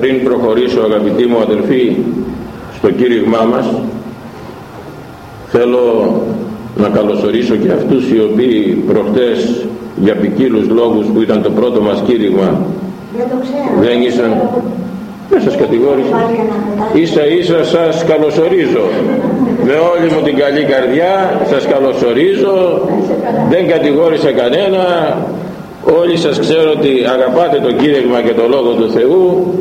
πριν προχωρήσω αγαπητοί μου αδελφοί στο κήρυγμά μας θέλω να καλωσορίσω και αυτούς οι οποίοι προχτές για ποικίλους λόγους που ήταν το πρώτο μας κήρυγμα δεν ήσαν δεν σας κατηγόρησα. Ίσα ίσα σας καλωσορίζω. Με όλη μου την καλή καρδιά σας καλωσορίζω. Δεν κατηγόρησα κανένα. Όλοι σας ξέρω ότι αγαπάτε το κήρυγμα και το Λόγο του Θεού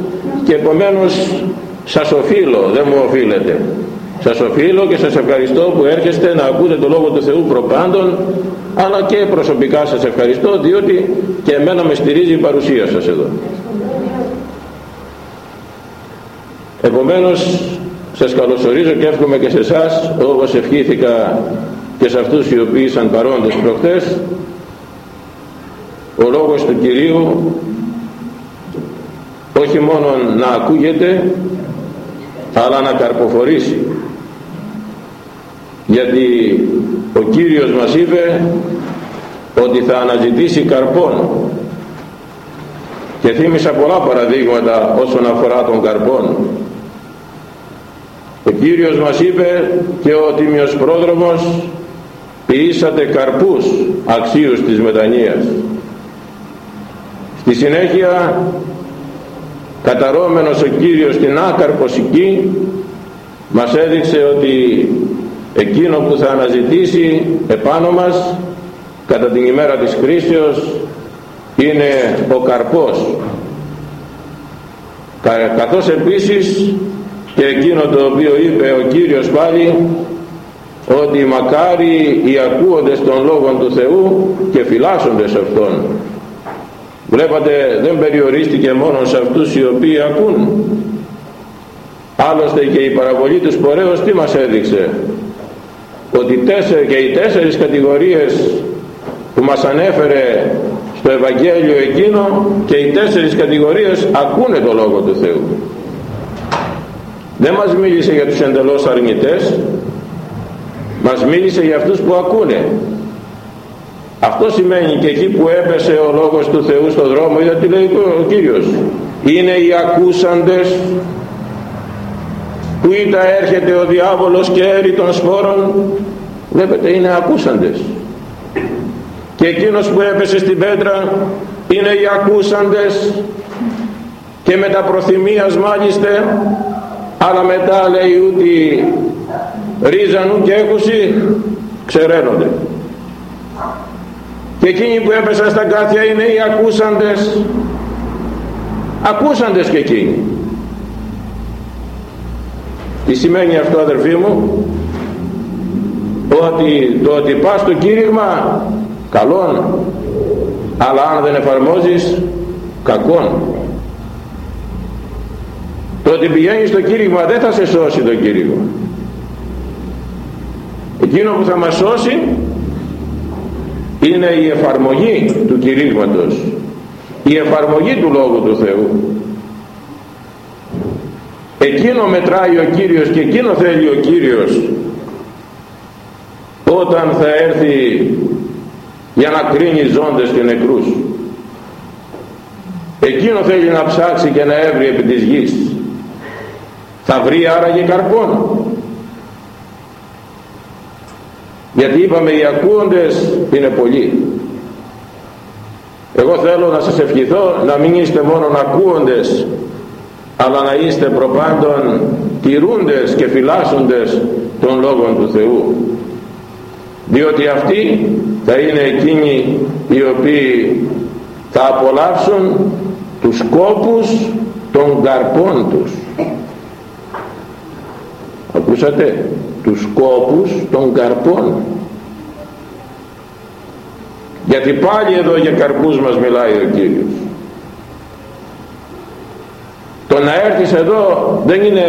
και επομένως σας οφείλω, δεν μου οφείλετε σας οφείλω και σας ευχαριστώ που έρχεστε να ακούτε το Λόγο του Θεού προπάντων αλλά και προσωπικά σας ευχαριστώ διότι και εμένα με στηρίζει η παρουσία σας εδώ. Επομένως σας καλωσορίζω και εύχομαι και σε εσάς όπως ευχήθηκα και σε αυτούς οι οποίοι ήσαν παρόντες προχτές ο λόγος του Κυρίου όχι μόνο να ακούγεται αλλά να καρποφορήσει. Γιατί ο Κύριος μας είπε ότι θα αναζητήσει καρπόν και θύμισα πολλά παραδείγματα όσον αφορά τον καρπόν ο Κύριος μας είπε και ο Τίμιος Πρόδρομος ποιήσατε καρπούς αξίους της μετανοίας στη συνέχεια καταρώμενος ο Κύριος στην άκαρπος εκεί μας έδειξε ότι εκείνο που θα αναζητήσει επάνω μας κατά την ημέρα της κρίσεως είναι ο καρπός. Καθώς επίσης και εκείνο το οποίο είπε ο Κύριος πάλι ότι μακάρι οι ακούοντες των λόγων του Θεού και φυλάσσοντες αυτών βλέπατε δεν περιορίστηκε μόνο σε αυτούς οι οποίοι ακούν. Άλλωστε και η παραβολή τους σπορέως τι μας έδειξε; Ότι τέσσερι, και οι τέσσερις κατηγορίες που μας ανέφερε στο Ευαγγέλιο εκείνο και οι τέσσερις κατηγορίες ακούνε το Λόγο του Θεού. Δεν μας μίλησε για τους εντελώς αρνητές μας μίλησε για αυτούς που ακούνε αυτό σημαίνει και εκεί που έπεσε ο Λόγος του Θεού στον δρόμο είδα τι λέει ο Κύριος. Είναι οι ακούσαντες που είτε έρχεται ο διάβολος και έρει των σπόρων. Βλέπετε είναι ακούσαντες. Και εκείνος που έπεσε στην πέτρα είναι οι ακούσαντες. Και με τα προθυμίας μάλιστα αλλά μετά λέει ότι ρίζανου και έκουση ξεραίνονται και εκείνοι που έπεσαν στα κάθια είναι οι ακούσαντες. Ακούσαντες και εκείνοι. Τι σημαίνει αυτό αδερφοί μου; Ότι το ότι πας στο κήρυγμα καλόν. Αλλά αν δεν εφαρμόζεις κακόν. Το ότι πηγαίνεις στο κήρυγμα δεν θα σε σώσει το κήρυγμα. Εκείνο που θα μας σώσει είναι η εφαρμογή του κηρύγματος. Η εφαρμογή του Λόγου του Θεού. Εκείνο μετράει ο Κύριος και εκείνο θέλει ο Κύριος. Όταν θα έρθει για να κρίνει ζώντες και νεκρούς. Εκείνο θέλει να ψάξει και να έβρει επί της γης. Θα βρει άραγε καρπόν γιατί είπαμε οι ακούοντες είναι πολλοί. Εγώ θέλω να σας ευχηθώ να μην είστε μόνο ακούοντες αλλά να είστε προπάντων τηρούντες και φυλάσσοντες των λόγων του Θεού. Διότι αυτοί θα είναι εκείνοι οι οποίοι θα απολαύσουν τους κόπους των καρπών τους. Ακούσατε; Τους κόπους των καρπών. Γιατί πάλι εδώ για καρπούς μας μιλάει ο Κύριος. Το να έρθεις εδώ δεν είναι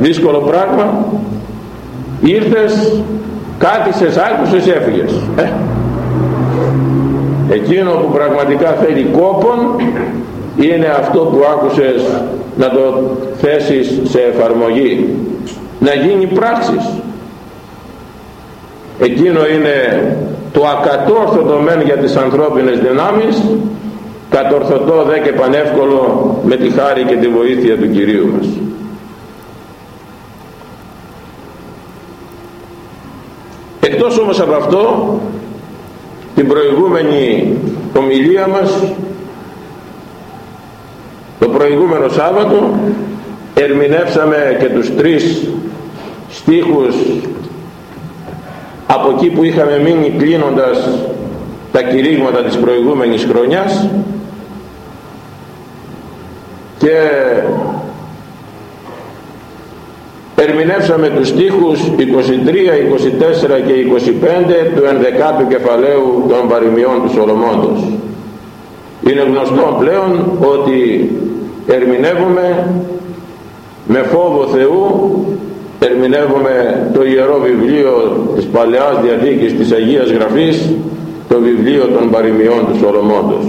δύσκολο πράγμα. Ήρθες κάθισες άκουσες έφυγες. Ε. εκείνο που πραγματικά θέλει κόπον είναι αυτό που άκουσες να το θέσεις σε εφαρμογή. Να γίνει πράξης εκείνο είναι το ακατόρθωτο μεν για τις ανθρώπινες δυνάμεις κατορθωτό δε και πανεύκολο με τη χάρη και τη βοήθεια του Κυρίου μας. Εκτός όμως από αυτό την προηγούμενη ομιλία μας το προηγούμενο Σάββατο ερμηνεύσαμε και τους τρεις στίχους από εκεί που είχαμε μείνει κλείνοντας τα κηρύγματα της προηγούμενης χρονιάς και ερμηνεύσαμε τους στίχους 23, 24 και 25 του 11ου κεφαλαίου των παροιμιών του Σολομώντος. Είναι γνωστό πλέον ότι ερμηνεύουμε με φόβο Θεού ερμηνεύουμε το Ιερό Βιβλίο της Παλαιάς Διαθήκης της Αγίας Γραφής το βιβλίο των παροιμιών του Σολομώντος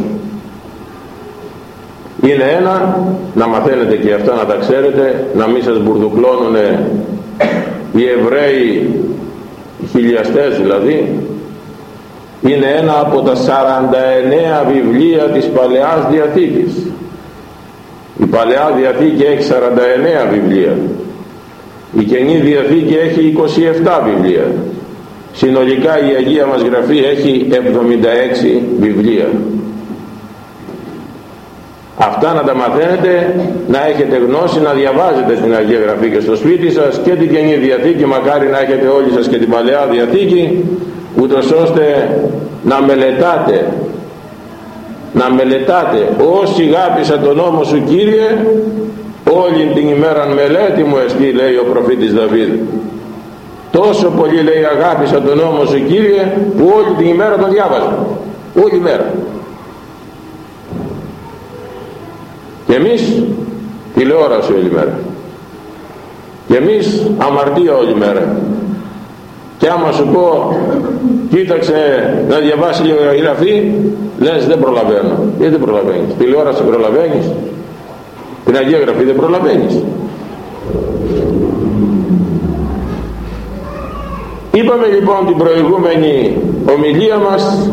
είναι ένα να μαθαίνετε και αυτά να τα ξέρετε να μην σας μπουρδουκλώνουν οι Εβραίοι οι χιλιαστές δηλαδή. Είναι ένα από τα 49 βιβλία της Παλαιάς Διαθήκης. Η Παλαιά Διαθήκη έχει 49 βιβλία η Καινή Διαθήκη έχει 27 βιβλία. Συνολικά η Αγία μας Γραφή έχει 76 βιβλία. Αυτά να τα μαθαίνετε να έχετε γνώση να διαβάζετε την Αγία Γραφή και στο σπίτι σας και την Καινή Διαθήκη μακάρι να έχετε όλοι σας και την Παλαιά Διαθήκη ούτως ώστε να μελετάτε να μελετάτε. Όσοι γάπησα τον νόμο σου Κύριε όλη την ημέρα μελέτη μου εστί λέει ο προφήτης Δαβίδ. Τόσο πολύ λέει αγάπησα τον νόμο σου Κύριε που όλη την ημέρα τον διάβαζα. Όλη μέρα και εμείς τηλεόραση όλη μέρα. Και εμείς αμαρτία όλη μέρα. Και άμα σου πω κοίταξε να διαβάσει λίγο γραφή λες δεν προλαβαίνω. Γιατί δεν προλαβαίνεις; Τηλεόραση προλαβαίνεις; Την Αγία Γραφή δεν προλαβαίνεις. Είπαμε λοιπόν την προηγούμενη ομιλία μας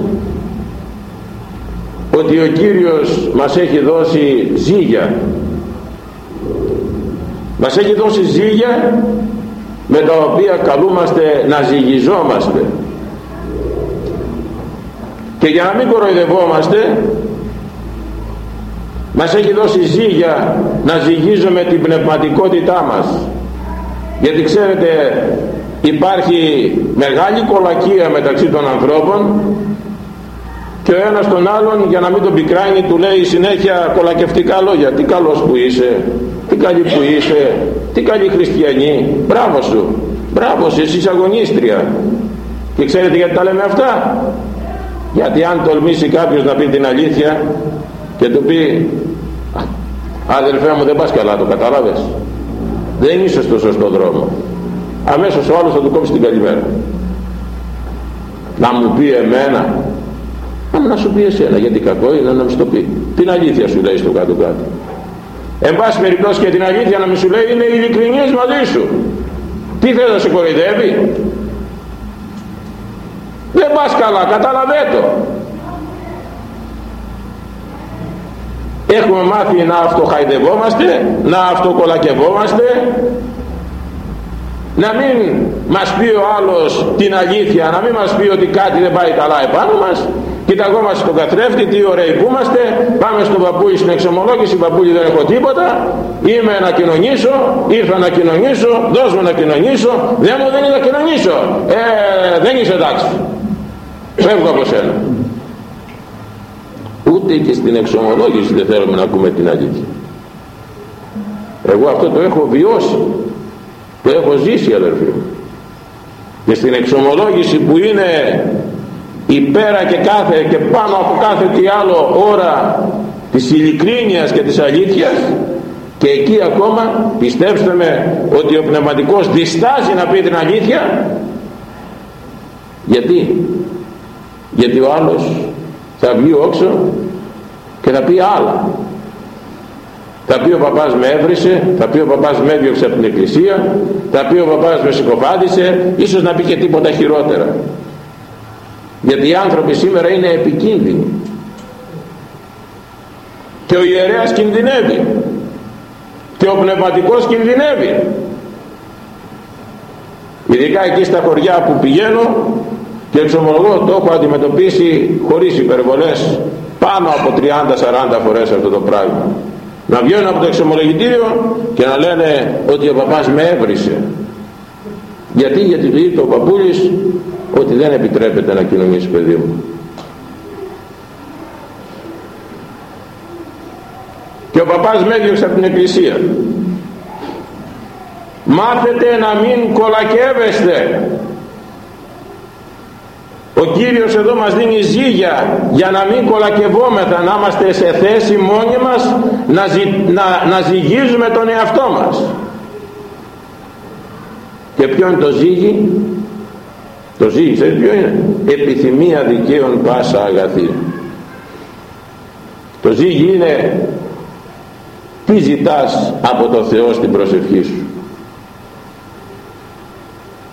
ότι ο Κύριος μας έχει δώσει ζύγια. Μας έχει δώσει ζύγια με τα οποία καλούμαστε να ζυγιζόμαστε. Και για να μην κοροϊδευόμαστε μας έχει δώσει ζύγια να ζυγίζουμε την πνευματικότητά μας. Γιατί ξέρετε υπάρχει μεγάλη κολακία μεταξύ των ανθρώπων και ο ένας τον άλλον για να μην τον πικράνει του λέει συνέχεια κολακευτικά λόγια. Τι καλός που είσαι τι καλή που είσαι τι καλή χριστιανή μπράβο σου μπράβο σου εσύ αγωνίστρια και ξέρετε γιατί τα λέμε αυτά; Γιατί αν τολμήσει κάποιος να πει την αλήθεια και του πει αδελφέ μου δεν πας καλά το καταλάβες δεν είσαι στο σωστό δρόμο. Αμέσως ο άλλος θα του κόψει την καλημέρα. Να μου πει εμένα. Αλλά να σου πει εσένα γιατί κακό είναι να μου το πει. Την αλήθεια σου λέει στο κάτω κάτω εν πάση περιπτώσει και την αλήθεια να μην σου λέει είναι ειλικρινής μαζί σου. Τι θέλει να σε κοροϊδεύει; Δεν πας καλά κατάλαβέ το έχουμε μάθει να αυτοχαϊδευόμαστε να αυτοκολακευόμαστε. Να μην μας πει ο άλλος την αλήθεια να μην μας πει ότι κάτι δεν πάει καλά επάνω μας. Κοιταγόμαστε στον καθρέφτη τι ωραίοι που είμαστε. Πάμε στον παππούλη στην εξομολόγηση παππούλη δεν έχω τίποτα. Είμαι να κοινωνήσω ήρθα να κοινωνήσω δώσ' μου να κοινωνήσω. Δεν μου δεν είναι να κοινωνήσω. Ε, δεν είσαι εντάξει. Φεύγω από σένα ούτε και στην εξομολόγηση δεν θέλουμε να ακούμε την αλήθεια. Εγώ αυτό το έχω βιώσει το έχω ζήσει αδερφοί μου. Και στην εξομολόγηση που είναι υπέρα και κάθε και πάνω από κάθε τι άλλο ώρα της ειλικρίνειας και της αλήθειας και εκεί ακόμα πιστέψτε με ότι ο πνευματικός διστάζει να πει την αλήθεια γιατί; Γιατί ο άλλος θα βγει όξο και θα πει άλλα. Θα πει ο παπάς με έβρισε θα πει ο παπάς με έδιωξε από την εκκλησία θα πει ο παπάς με συκοφάντησε ίσως να πει και τίποτα χειρότερα. Γιατί οι άνθρωποι σήμερα είναι επικίνδυνοι. Και ο ιερέας κινδυνεύει. Και ο πνευματικός κινδυνεύει. Ειδικά εκεί στα χωριά που πηγαίνω και εξομολογώ το έχω αντιμετωπίσει χωρίς υπερβολές πάνω από 30-40 φορές αυτό το πράγμα. Να βγαίνουν από το εξομολογητήριο και να λένε ότι ο παπάς με έβρισε. Γιατί γιατί του είπε ο παππούλης ότι δεν επιτρέπεται να κοινωνήσει παιδί μου. Και ο παπάς με έδιωξε από την εκκλησία. Μάθετε να μην κολακεύεστε ο Κύριος εδώ μας δίνει ζύγια για να μην κολακευόμεθα να είμαστε σε θέση μόνοι μας να, να, να ζυγίζουμε τον εαυτό μας. Και ποιο είναι το ζύγι; Το ζύγι ξέρετε ποιο είναι; Επιθυμία δικαίων πάσα αγαθή. Το ζύγι είναι τι ζητάς από το Θεό στην προσευχή σου.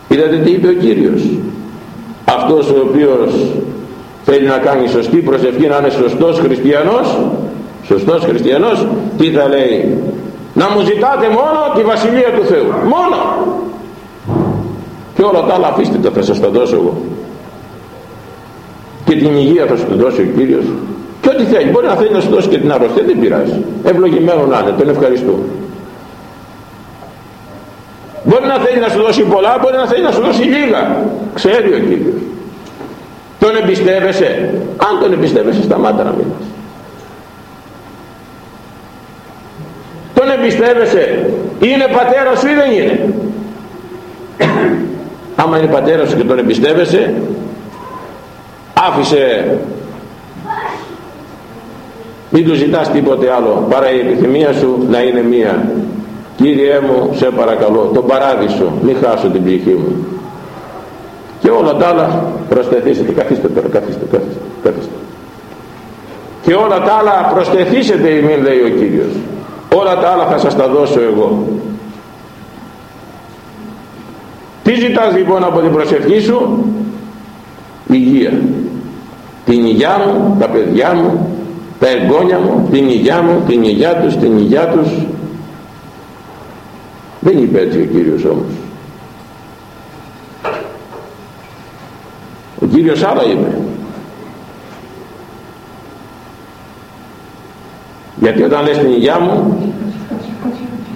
Είδατε τι είπε ο Κύριος; Αυτός ο οποίος θέλει να κάνει σωστή προσευχή να είναι σωστός χριστιανός σωστός χριστιανός τι θα λέει; Να μου ζητάτε μόνο τη Βασιλεία του Θεού. Μόνο. Και όλα τα άλλα αφήστε τα θα σας τα δώσω εγώ. Και την υγεία θα σου την δώσει ο Κύριος. Και ό,τι θέλει. Μπορεί να θέλει να σου δώσει και την αρρωστία δεν πειράζει. Ευλογημένο να είναι. Τον ευχαριστώ μπορεί να θέλει να σου δώσει πολλά μπορεί να θέλει να σου δώσει λίγα. Ξέρει ο Κύριος. Τον εμπιστεύεσαι. Αν τον εμπιστεύεσαι σταμάτα να μιλάς. Τον εμπιστεύεσαι. Είναι πατέρας σου ή δεν είναι; Άμα είναι πατέρας σου και τον εμπιστεύεσαι άφησε. Μην του ζητάς τίποτε άλλο παρά η επιθυμία σου να είναι μία Κύριέ μου σε παρακαλώ τον παράδεισο μην χάσω την ψυχή μου. Και όλα τα άλλα προσθεθήσετε καθίστε τώρα καθίστε καθίστε, καθίστε. και όλα τα άλλα προσθεθήσετε ημίν λέει ο Κύριος. Όλα τα άλλα θα σας τα δώσω εγώ. Τι ζητάς λοιπόν από την προσευχή σου; Υγεία. Την υγειά μου, τα παιδιά μου τα εγγόνια μου, την υγειά μου, την υγειά τους, την υγειά τους δεν είπε έτσι ο Κύριος όμως. Ο Κύριος άλλα είπε γιατί όταν λες την υγειά μου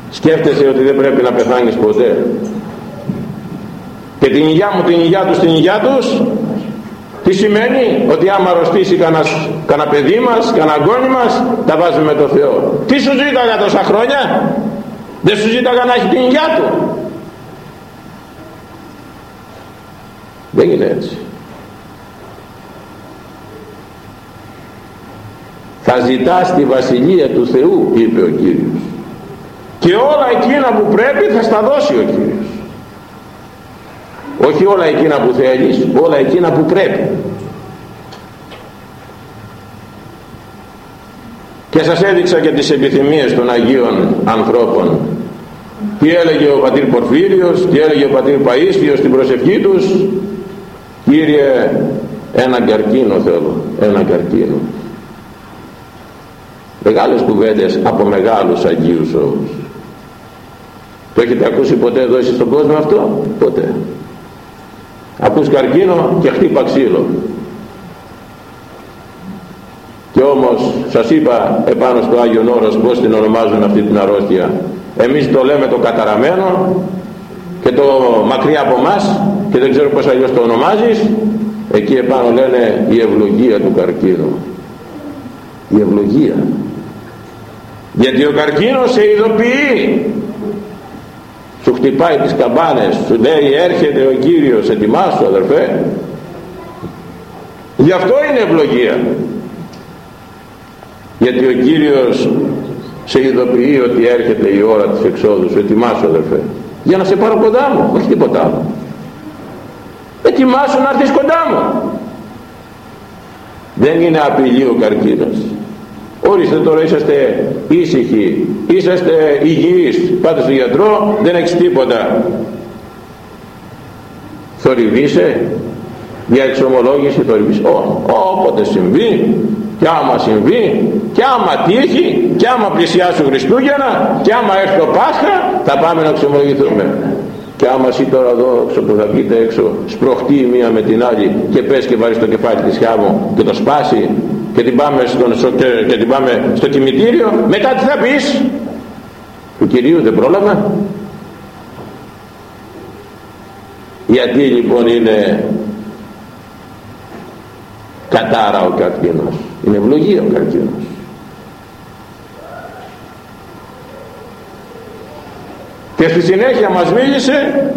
σκέφτεσαι ότι δεν πρέπει να πεθάνεις ποτέ. Και την υγειά μου την υγειά τους την υγειά τους τι σημαίνει; Ότι άμα αρρωστήσει κανένα παιδί μας κανένα γόνι μας τα βάζουμε με το Θεό. Τι σου ζήταγα τόσα χρόνια; Δεν σου ζήταγα να έχει την υγειά του. Δεν είναι έτσι. Θα ζητάς τη Βασιλεία του Θεού είπε ο Κύριος. Και όλα εκείνα που πρέπει θα στα δώσει ο Κύριος. Όχι όλα εκείνα που θέλεις όλα εκείνα που πρέπει. Και σας έδειξα και τις επιθυμίες των Αγίων ανθρώπων τι έλεγε ο πατήρ Πορφύριος τι έλεγε ο πατήρ Παΐσιος στην προσευχή τους Κύριε ένα καρκίνο θέλω ένα καρκίνο μεγάλες κουβέντες από μεγάλους Αγίους όμως το έχετε ακούσει ποτέ εδώ εσείς στον κόσμο αυτό; Ποτέ. Ακούς καρκίνο και χτύπα ξύλο. Και όμως σας είπα επάνω στο Άγιον Όρος πως την ονομάζουν αυτή την αρρώστια εμείς το λέμε το καταραμένο και το μακριά από μας και δεν ξέρω πως αλλιώς το ονομάζεις. Εκεί επάνω λένε η ευλογία του καρκίνου. Η ευλογία. Γιατί ο καρκίνος σε ειδοποιεί. Σου χτυπάει τις καμπάνες. Σου λέει έρχεται ο Κύριος ετοιμάσου αδερφέ γι' αυτό είναι ευλογία. Γιατί ο Κύριος σε ειδοποιεί ότι έρχεται η ώρα της εξόδου σου. Ετοιμάσου αδερφέ. Για να σε πάρω κοντά μου. Όχι τίποτα άλλο. Ετοιμάσου να έρθεις κοντά μου. Δεν είναι απειλή ο καρκίνος Ορίστε τώρα είσαστε ήσυχοι, είσαστε υγιείς, πάτε στον γιατρό, δεν έχεις τίποτα. Θορυβείσαι, για εξομολόγηση θορυβείσαι. Όποτε συμβεί, και άμα συμβεί και άμα τύχει και άμα πλησιάσουν Χριστούγεννα και άμα έρθει το Πάσχα θα πάμε να ξεμολογηθούμε και άμα εσύ τώρα εδώ έξω που θα βγείτε έξω σπροχτεί η μία με την άλλη και πες και βάλεις το κεφάλι της χιάμου και το σπάσει και την πάμε, στον, και, και την πάμε στο κημητήριο μετά τι θα πεις; Του Κυρίου δεν πρόλαβα. Γιατί λοιπόν είναι κατάρα ο καρκίνος είναι ευλογία ο καρκίνος και στη συνέχεια μας μίλησε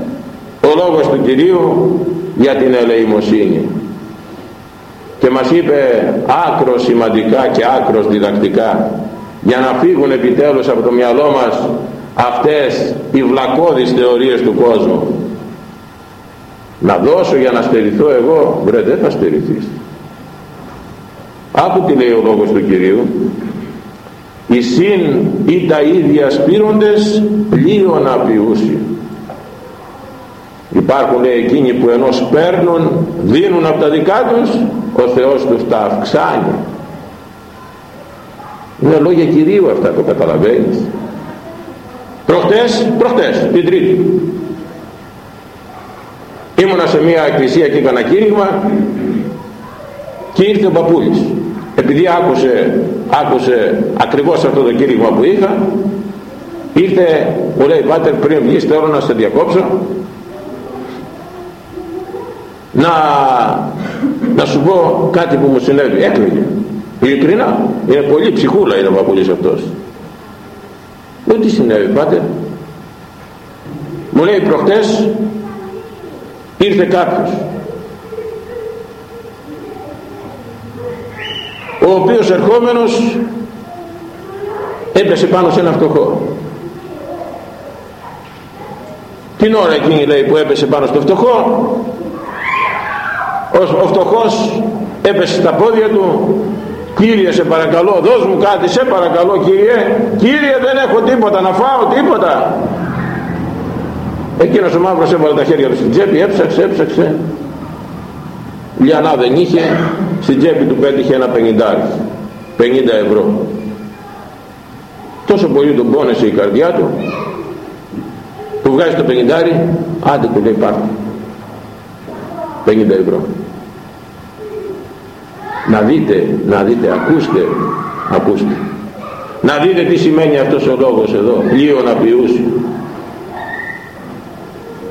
ο λόγος του Κυρίου για την ελεημοσύνη. Και μας είπε άκρος σημαντικά και άκρος διδακτικά για να φύγουν επιτέλους από το μυαλό μας αυτές οι βλακώδεις θεωρίες του κόσμου. Να δώσω για να στερηθώ εγώ. Βρε δεν θα στερηθείς άκου τι λέει ο λόγος του Κυρίου. Οι συν ή τα ίδια σπήροντες πλοίον απειούσι υπάρχουν λέει εκείνοι που ενώ παίρνουν δίνουν από τα δικά τους ο Θεός τους τα αυξάνει. Είναι λόγια Κυρίου αυτά το καταλαβαίνεις. Προχτές, προχτές την Τρίτη. Ήμουνα σε μια εκκλησία και έκανα κήρυγμα και ήρθε ο παππούλης επειδή άκουσε, άκουσε ακριβώς αυτό το κήρυγμα που είχα ήρθε μου λέει πάτερ πριν βγεις θέλω να σε διακόψω να, να σου πω κάτι που μου συνέβη έκλειγε ειλικρινά είναι πολύ ψυχούλα είναι ο παππούλης αυτός. Λέω τι συνέβη πάτερ; Μου λέει προχτές ήρθε κάποιος ο οποίος ερχόμενος έπεσε πάνω σε ένα φτωχό. Την ώρα εκείνη λέει που έπεσε πάνω στο φτωχό ο φτωχός έπεσε στα πόδια του Κύριε σε παρακαλώ δώσ' μου κάτι σε παρακαλώ Κύριε Κύριε δεν έχω τίποτα να φάω τίποτα εκείνος ο μαύρος έβαλε τα χέρια του στην τσέπη έψαξε έψαξε. Λιανά δεν είχε στην τσέπη του πέτυχε ένα πενιντάρι 50 ευρώ. Τόσο πολύ τον πόνεσε η καρδιά του. Που βγάζει το πενιντάρι άντε του λέει πάρτε. 50 ευρώ. Να δείτε, να δείτε, ακούστε, ακούστε. Να δείτε τι σημαίνει αυτός ο λόγος εδώ, λίγο να ποιούσει.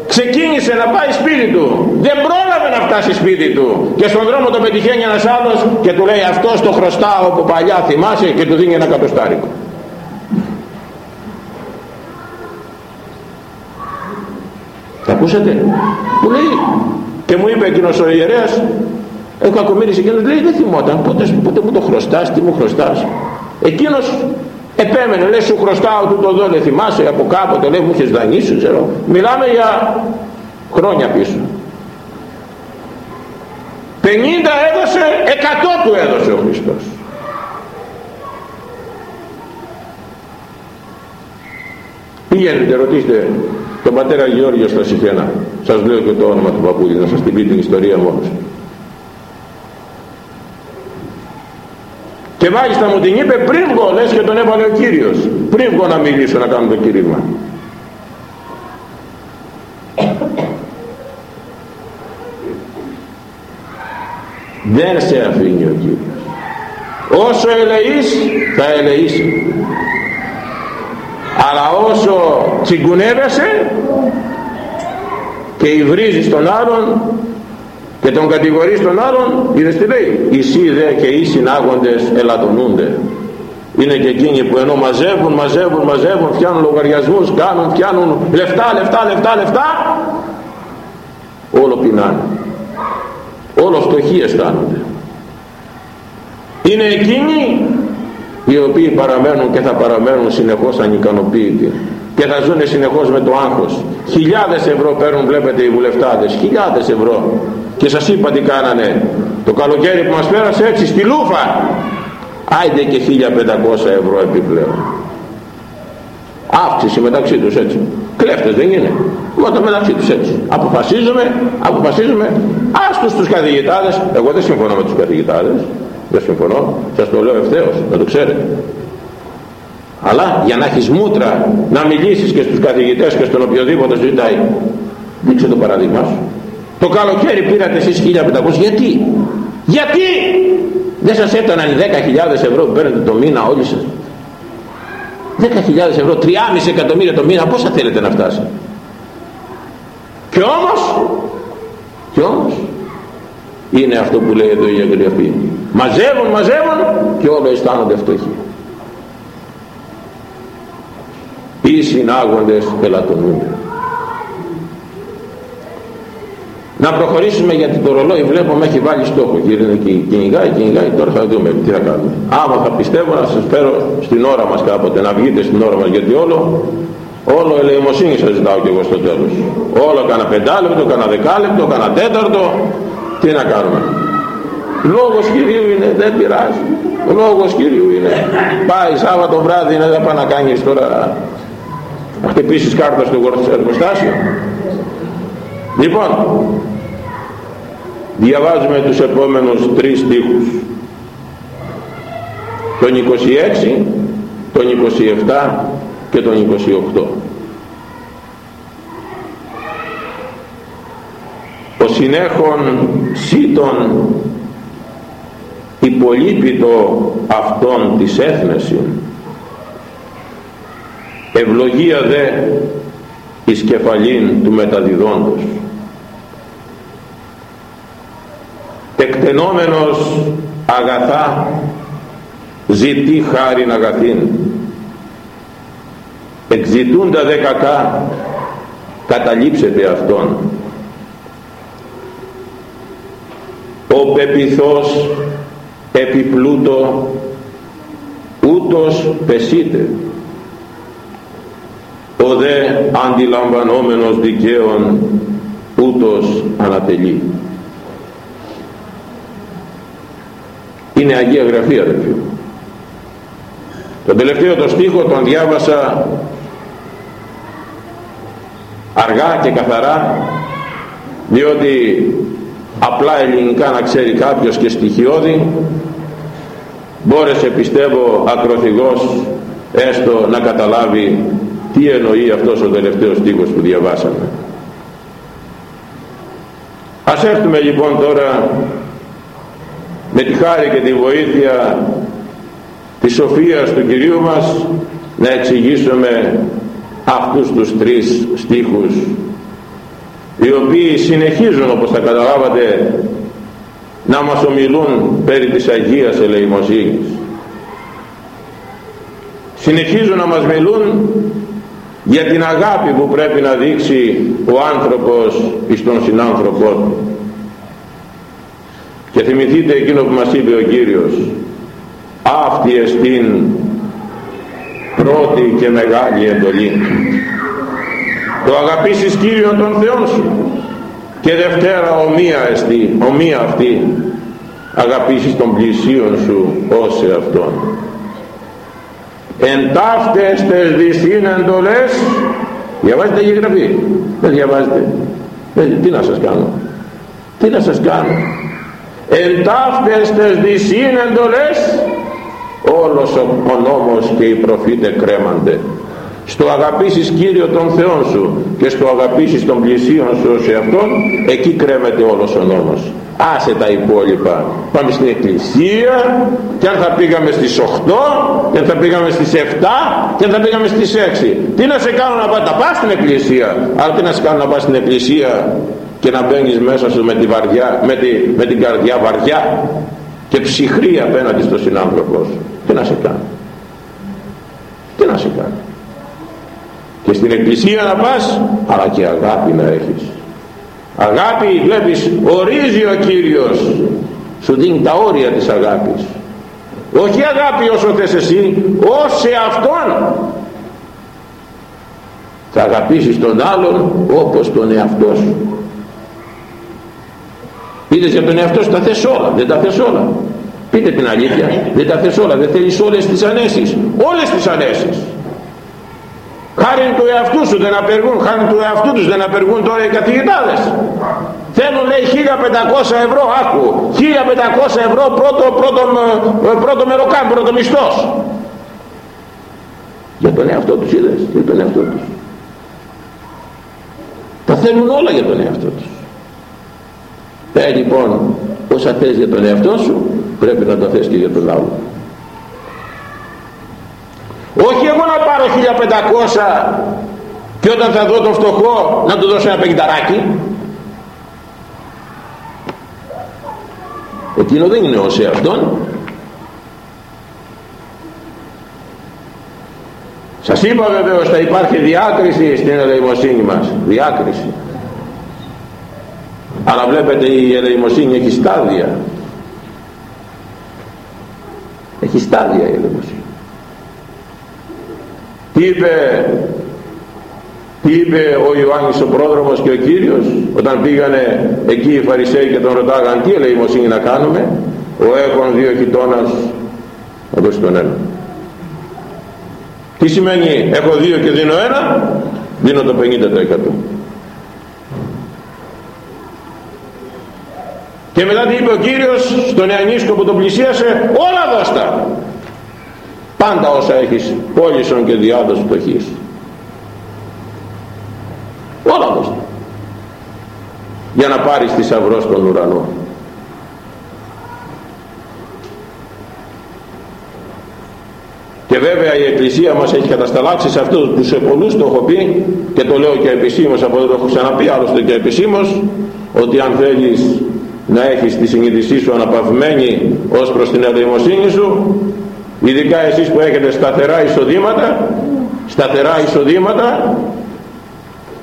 Ξεκίνησε να πάει σπίτι του, δεν πρόλαβε να φτάσει σπίτι του και στον δρόμο το πετυχαίνει ένας άλλος και του λέει αυτό το χρωστάω που παλιά θυμάσαι και του δίνει ένα κατοστάρικο. Τα ακούσατε, μου λέει και μου είπε εκείνος ο ιερέας ο κακομύρης εκείνος λέει δεν θυμόταν πότε, πότε μου το χρωστάς, τι μου χρωστάς. Εκείνος επέμενε, λέει σου χρωστάω του το δω, δεν θυμάσαι από κάποτε, λέει μου είχες δανείσει, ξέρω. Μιλάμε για χρόνια πίσω. 50 έδωσε, 100 του έδωσε ο Χριστός. Πηγαίνετε, ρωτήστε τον πατέρα Γεώργιο στα Σιχένα. Σας λέω και το όνομα του παππούλη, να σας την πει την ιστορία μόνος. και μάλιστα μου την είπε πριν βγω λες και τον έβαλε ο Κύριος πριν βγω να μιλήσω να κάνω το κήρυγμα δεν σε αφήνει ο Κύριος. Όσο ελεείς θα ελεήσει αλλά όσο τσιγκουνεύεσαι και υβρίζεις τον άλλον και τον κατηγορείς τον άλλον είδες τι λέει; Οι δε και οι συνάγοντες ελαττωνούνται είναι και εκείνοι που ενώ μαζεύουν, μαζεύουν, μαζεύουν φτιάνουν λογαριασμούς, κάνουν, φτιάνουν λεφτά, λεφτά, λεφτά, λεφτά όλο πεινάνε όλο φτωχοί αισθάνονται είναι εκείνοι οι οποίοι παραμένουν και θα παραμένουν συνεχώς ανικανοποίητοι και θα ζουν συνεχώς με το άγχος. Χιλιάδες ευρώ παίρνουν βλέπετε οι βουλευτάδες. Χιλιάδες ευρώ. Και σας είπα τι κάνανε. Το καλοκαίρι που μας πέρασε έτσι στη Λούφα. Άιντε και 1500 ευρώ επιπλέον. Αύξηση μεταξύ τους έτσι κλέφτες δεν είναι. Μόνο μεταξύ τους έτσι. Αποφασίζουμε αποφασίζουμε. Άστος τους καθηγητάδες. Εγώ δεν συμφωνώ με τους καθηγητάδες. Δεν συμφωνώ. Σας το λέω ευθέως να το ξέρετε. Αλλά για να έχεις μούτρα να μιλήσεις και στους καθηγητές και στον οποιοδήποτε ζητάει δείξε το παράδειγμα σου. Το καλοκαίρι πήρατε εσείς 1500 γιατί; Γιατί; Δεν σας έφταναν οι 10.000 ευρώ που παίρνετε το μήνα όλοι σας 10.000 ευρώ 3,5 εκατομμύρια το μήνα πόσα θέλετε να φτάσει; Και όμως και όμως είναι αυτό που λέει εδώ η Αγγραφή μαζεύουν μαζεύουν και όλο αισθάνονται φτωχοί οι συνάγοντες ελαττωνούνται να προχωρήσουμε γιατί το ρολόι βλέπω με έχει βάλει στόχο γύρινε και κυνηγάει, κυνηγάει, τώρα θα δούμε τι θα κάνουμε. Άμα θα πιστεύω να σας φέρω στην ώρα μας κάποτε, να βγείτε στην ώρα μας γιατί όλο, όλο ελεημοσύνη σας ζητάω και εγώ στο τέλος. Όλο κάνα πεντάλεπτο, κάνα δεκάλεπτο, κάνα τέταρτο, τι να κάνουμε; Λόγος Κυρίου είναι, δεν πειράζει. Λόγος Κυρίου είναι. Πάει Σάββατο βράδυ είναι, δεν πάει να κάνεις τώρα να χτυπήσεις κάρτα στο εργοστάσιο. Λοιπόν, διαβάζουμε τους επόμενους τρεις στίχους. Τον 26, τον 27 και τον 28. Ο συνέχων σύτων υπολείπητο αυτών της έθνεσης ευλογία δε εις κεφαλήν του μεταδιδόντος εκτενόμενος αγαθά ζητεί χάριν αγαθήν. Εξητούντα δε κακά καταλήψετε αυτόν. Ο πεπιθός επιπλούτο ούτως πεσίτε ο δε αντιλαμβανόμενος δικαίων ούτως ανατελεί είναι Αγία Γραφή αδελφοί τον τελευταίο το στίχο τον διάβασα αργά και καθαρά διότι απλά ελληνικά να ξέρει κάποιος και στοιχειώδη μπόρεσε πιστεύω ακροθυγός έστω να καταλάβει τι εννοεί αυτός ο τελευταίος στίχος που διαβάσαμε. Ας έρθουμε λοιπόν τώρα με τη χάρη και τη βοήθεια της σοφίας του Κυρίου μας να εξηγήσουμε αυτούς τους τρεις στίχους οι οποίοι συνεχίζουν όπως θα καταλάβατε να μας ομιλούν περί της Αγίας Ελεημοσύνης συνεχίζουν να μας μιλούν για την αγάπη που πρέπει να δείξει ο άνθρωπος εις τον συνάνθρωπό του και θυμηθείτε εκείνο που μας είπε ο Κύριος αυτή εστίν πρώτη και μεγάλη εντολή. Το αγαπήσεις Κύριον τον Θεό σου. Και Δευτέρα ομοία εστί ομοία αυτή αγαπήσεις τον πλησίον σου ως εαυτόν. Εν ταύτες τες δυσύν εντολές διαβάζετε η γραφή. Δεν διαβάζετε. Τι να σας κάνω. Τι να σας κάνω εν ταύτες τες δυσύν εντολές όλος ο, ο νόμος και οι προφήτες κρέμανται. Στο αγαπήσεις Κύριο τον Θεό σου και στο αγαπήσεις τον πλησίον σου ως εαυτόν εκεί κρέμεται όλος ο νόμος. Άσε τα υπόλοιπα. Πάμε στην εκκλησία και αν θα πήγαμε στις 8 και αν θα πήγαμε στις 7 και αν θα πήγαμε στις 6 τι να σε κάνω να πάω, πας στην εκκλησία. Αλλά τι να σε κάνω να πας στην εκκλησία και να μπαίνεις μέσα σου με, τη βαριά, με, τη, με την καρδιά βαριά και ψυχρή απέναντι στον συνάνθρωπό σου. Τι να σε κάνει; Τι να σε κάνει; Και στην εκκλησία να πας αλλά και αγάπη να έχεις. Αγάπη βλέπεις ορίζει ο Κύριος. Σου δίνει τα όρια της αγάπης. Όχι αγάπη όσο θες εσύ ως σε Αυτόν. Θα αγαπήσεις τον άλλον όπως τον εαυτό σου είδες για τον εαυτό σου τα θες όλα δεν τα θες όλα πείτε την αλήθεια δεν τα θες όλα δεν θέλεις όλες τις ανέσεις όλες τις ανέσεις Χάρη του εαυτού σου δεν απεργούν, χάρη του εαυτού τους δεν απεργούν τώρα οι καθηγητάδες. θέλουν λέει 1500 ευρώ άκου 1500 ευρώ πρώτο, πρώτο, πρώτο μεροκάμπ πρώτο μισθός. Για τον εαυτό τους είδες για τον εαυτό τους. Τα θέλουν όλα για τον εαυτό τους ε λοιπόν όσα θες για τον εαυτό σου πρέπει να τα θες και για τον άλλο όχι εγώ να πάρω 1500 και όταν θα δω το φτωχό να του δώσω ένα πενινταράκι εκείνο δεν είναι ως εαυτόν σας είπα βεβαίως θα υπάρχει διάκριση στην ελεημοσύνη μας. Διάκριση αλλά βλέπετε η ελεημοσύνη έχει στάδια. Έχει στάδια η ελεημοσύνη. Τι είπε τι είπε ο Ιωάννης ο πρόδρομος και ο Κύριος όταν πήγανε εκεί οι Φαρισαίοι και τον ρωτάγαν τι ελεημοσύνη να κάνουμε ο έχων δύο χιτώνας να δώσει τον ένα τι σημαίνει έχω δύο και δίνω ένα δίνω το 50% και μετά τι είπε ο Κύριος στον Ιαννίσκο που τον πλησίασε όλα δώστα πάντα όσα έχεις πόλησον και διάδοση φτωχής όλα δώστα. Για να πάρεις θησαυρό στον ουρανό. Και βέβαια η Εκκλησία μας έχει κατασταλάξει σε αυτούς που σε πολλούς το έχω πει και το λέω και επισήμως από εδώ το έχω ξαναπεί άλλωστε και επισήμως ότι αν θέλεις να έχεις τη συνείδησή σου αναπαυμένη ως προς την ελεημοσύνη σου ειδικά εσείς που έχετε σταθερά εισοδήματα σταθερά εισοδήματα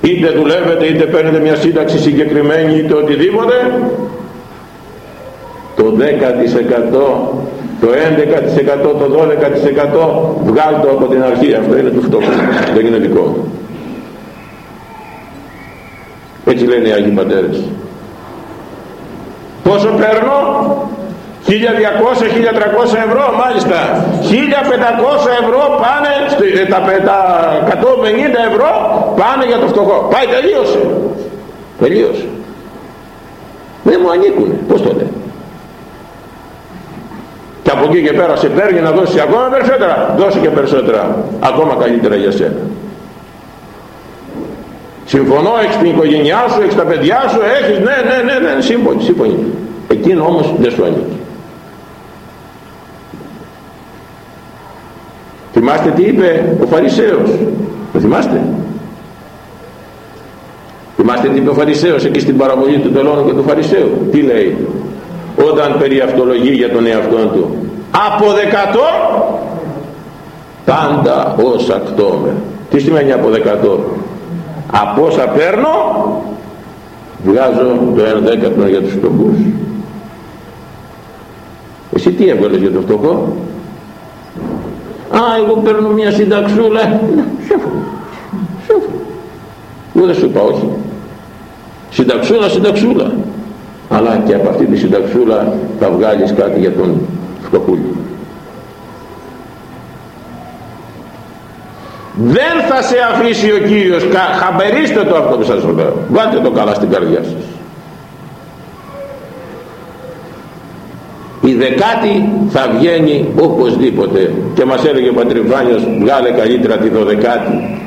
είτε δουλεύετε είτε παίρνετε μια σύνταξη συγκεκριμένη είτε οτιδήποτε το 10% το 11% το 12% βγάλει το από την αρχή. Αυτό είναι του φτώχου δεν είναι δικό μου. Έτσι λένε οι Άγιοι Πατέρες πόσο παίρνω; 1200-1300 ευρώ μάλιστα. 1500 ευρώ πάνε ε, τα, τα 150 ευρώ πάνε για το φτωχό. Πάει τελείωσε. Τελείωσε. Δεν μου ανήκουνε πως το λέει και από εκεί και πέρα σε παίρνει να δώσει ακόμα περισσότερα. Δώσει και περισσότερα. Ακόμα καλύτερα για σένα συμφωνώ έχεις την οικογένειά σου έχεις τα παιδιά σου έχεις ναι ναι ναι, ναι σύμφωνοι, σύμφωνοι. Εκείνο όμως δεν σου ανήκει. Θυμάστε τι είπε ο Φαρισαίος. Το θυμάστε; Θυμάστε τι είπε ο Φαρισαίος εκεί στην παραβολή του τελώνου και του Φαρισαίου; Τι λέει; Όταν περιαυτολογεί για τον εαυτό του. Από δεκατό πάντα όσα κτώμε τι σημαίνει από δεκατό από όσα παίρνω βγάζω το ένα δέκατο για τους φτωχούς. Εσύ τι έβγαλες για το φτωχό; Α εγώ παίρνω μια συνταξούλα. Ναι, σύμφωνο σύμφωνο εγώ δεν σου είπα όχι. Συνταξούλα συνταξούλα. Αλλά και από αυτή τη συνταξούλα θα βγάλεις κάτι για τον φτωχούλη δεν θα σε αφήσει ο Κύριος χαμπερίστε το αυτό που σας λέω. Βάλτε το καλά στην καρδιά σας. Η δεκάτη θα βγαίνει οπωσδήποτε και μας έλεγε ο Πατριβάνιος βγάλε καλύτερα τη δωδεκάτη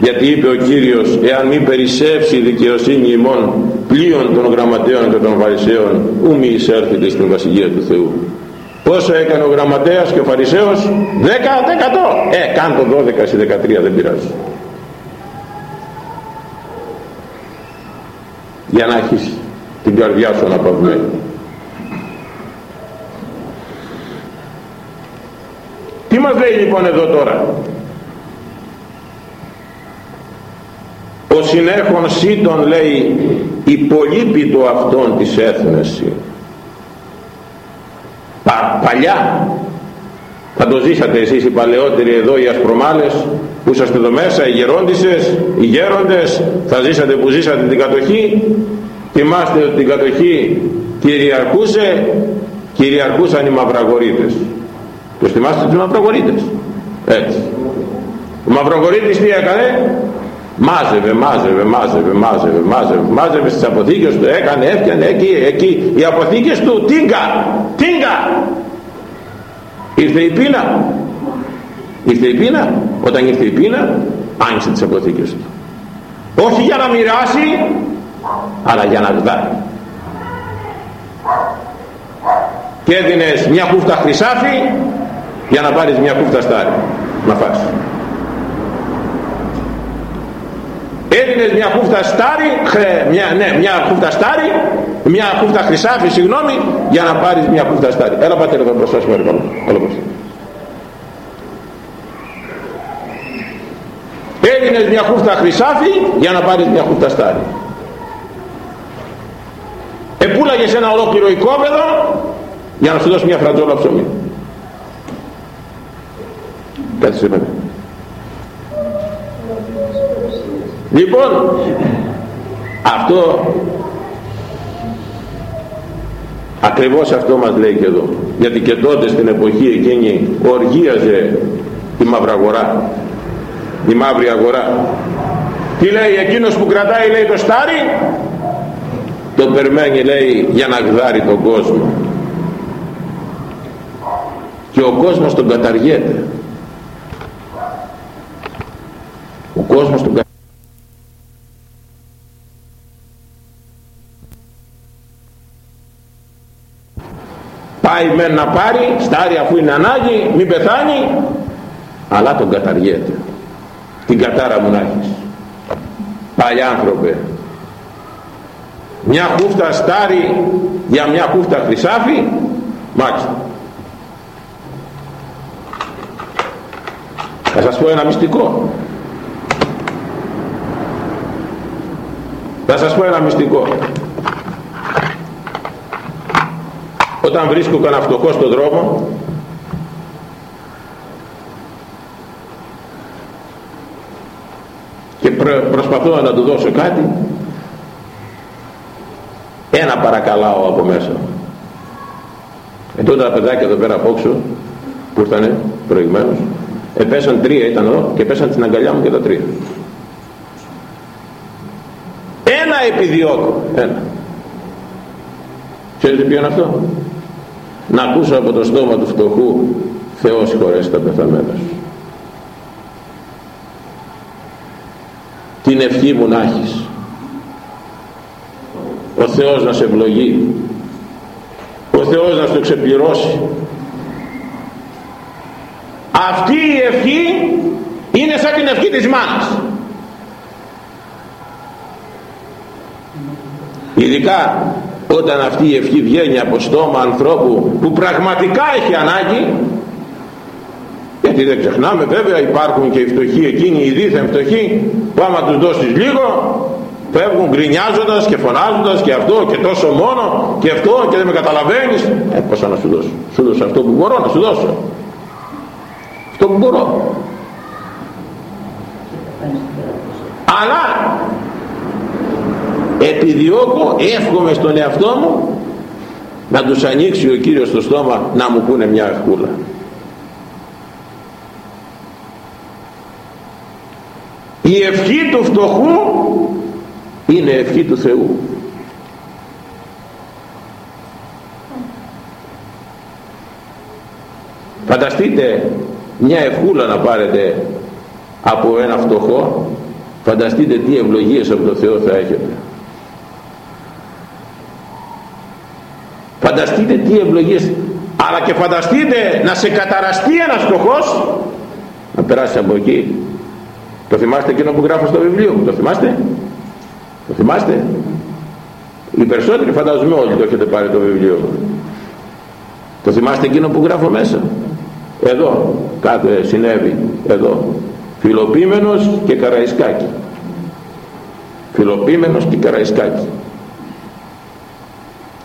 γιατί είπε ο Κύριος εάν μη περισσεύσει η δικαιοσύνη ημών πλοίων των γραμματέων και των φαρισαίων ου μη εισέρχεται στην Βασιλεία του Θεού πόσο έκανε ο γραμματέας και ο φαρισαίος; 10% ε κάν το 12 ή 13 δεν πειράζει. Για να έχεις την καρδιά σου αναπαυμένη. Τι μας λέει λοιπόν εδώ τώρα; Ο συνέχων σύντον λέει υπολείπητο αυτόν της έθνεσης Πα, παλιά. Θα το ζήσατε εσείς οι παλαιότεροι εδώ οι ασπρομάλες που είσαστε εδώ μέσα οι γερόντισες, οι γέροντες. Θα ζήσατε που ζήσατε την κατοχή. Θυμάστε ότι την κατοχή κυριαρχούσε κυριαρχούσαν οι μαυραγορείτες. Τους θυμάστε τους μαυραγορείτες. Έτσι. Ο μαυραγορείτης τι έκανε; Μάζευε, μάζευε, μάζευε, μάζευε, μάζευε, μάζευε στις αποθήκες του, έκανε, έφτιανε εκεί, εκεί, οι αποθήκες του, τίγκα, τίγκα. Ήρθε η πείνα, ήρθε η πείνα, όταν ήρθε η πείνα, άνοιξε τις αποθήκες του. Όχι για να μοιράσει, αλλά για να γδάρει. Και έδινες μια κούφτα χρυσάφι για να πάρεις μια κούφτα στάρι να φας. Έδινες μια χούφτα στάρι, μια, ναι, μια χούφτα στάρι, μια χούφτα χρυσάφι, συγγνώμη, για να πάρεις μια χούφτα στάρι. Έλα πατέρα εδώ μπροστά σου παρακαλώ. Έλα μπροστά. Έδινες μια χούφτα χρυσάφι για να πάρεις μια χούφτα στάρι. Επούλαγες ένα ολόκληρο οικόπεδο για να σου δώσει μια φρατζόλα ψωμί. Κάτι σημαίνει. Λοιπόν αυτό ακριβώς αυτό μας λέει και εδώ. Γιατί και τότε στην εποχή εκείνη οργίαζε η μαύρη αγορά. Η μαύρη αγορά. Τι λέει εκείνος που κρατάει λέει το στάρι; Το περμένει λέει για να γδάρει τον κόσμο. Και ο κόσμος τον καταργέται. Ο κόσμος τον πάει με να πάρει στάρι αφού είναι ανάγκη μην πεθάνει αλλά τον καταργέται. Την κατάρα μου να έχεις πάλι άνθρωπε. Μια χούφτα στάρι για μια χούφτα χρυσάφι μάλιστα. Θα σας πω ένα μυστικό. Θα σας πω ένα μυστικό όταν βρίσκω κανένα φτωχό στον δρόμο και προσπαθώ να του δώσω κάτι ένα παρακαλάω από μέσα. Ε, τότε τα παιδάκια εδώ πέρα απόξω που ήρθανε προηγουμένως επέσαν τρία ήταν εδώ και πέσαν την αγκαλιά μου και τα τρία. Ένα επιδιώκω. Ένα. Ξέρετε ποιο είναι αυτό; Να ακούσω από το στόμα του φτωχού Θεός χωρέσει τα πεθαμένα σου την ευχή μου να έχεις. Ο Θεός να σε ευλογεί. Ο Θεός να στο ξεπληρώσει αυτή η ευχή είναι σαν την ευχή της μάνας. Ειδικά όταν αυτή η ευχή βγαίνει από στόμα ανθρώπου που πραγματικά έχει ανάγκη γιατί δεν ξεχνάμε βέβαια υπάρχουν και οι φτωχοί εκείνοι οι δίθεν φτωχοί που άμα τους δώσεις λίγο φεύγουν γκρινιάζοντας και φωνάζοντας και αυτό και τόσο μόνο και αυτό και δεν με καταλαβαίνεις. Ε πόσα να σου δώσω; Σου δώσω αυτό που μπορώ να σου δώσω. Αυτό που μπορώ. Αλλά επιδιώκω, εύχομαι στον εαυτό μου να τους ανοίξει ο Κύριος το στόμα να μου πούνε μια ευχούλα. Η ευχή του φτωχού είναι ευχή του Θεού. Φανταστείτε μια ευχούλα να πάρετε από ένα φτωχό, φανταστείτε τι ευλογίες από το Θεό θα έχετε. Φανταστείτε τι ευλογίες. Αλλά και φανταστείτε να σε καταραστεί ένας φτωχός να περάσει από εκεί. Το θυμάστε εκείνο που γράφω στο βιβλίο μου το θυμάστε; Το θυμάστε; Οι περισσότεροι φαντάζομαι όλοι το έχετε πάρει το βιβλίο. Μου το θυμάστε εκείνο που γράφω μέσα; Εδώ κάτω συνέβη εδώ. Φιλοπίμενος και καραϊσκάκι φιλοπίμενος και καραϊσκάκι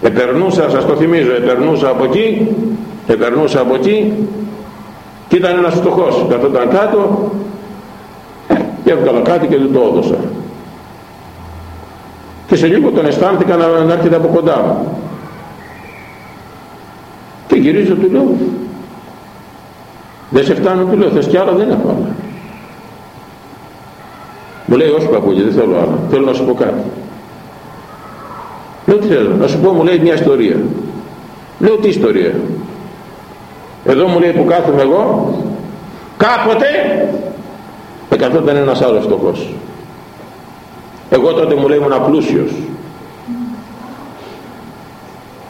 επερνούσα σας το θυμίζω επερνούσα από εκεί επερνούσα από εκεί και ήταν ένας φτωχός. Καθόταν κάτω και έβγαλα κάτι και δεν το έδωσα. Και σε λίγο τον αισθάνθηκα να, να έρχεται από κοντά μου. Και γυρίζω του λέω δεν σε φτάνω του λέω θες κι άλλα δεν έχω άλλα μου λέει όχι παππούλη δεν θέλω άλλο. Θέλω να σου πω κάτι λέω τι θέλω να σου πω μου λέει μια ιστορία. Λέω τι ιστορία; Εδώ μου λέει που κάθομαι εγώ κάποτε εκαθόταν ένας άλλος φτωχός εγώ τότε μου λέει ήμουν πλούσιος.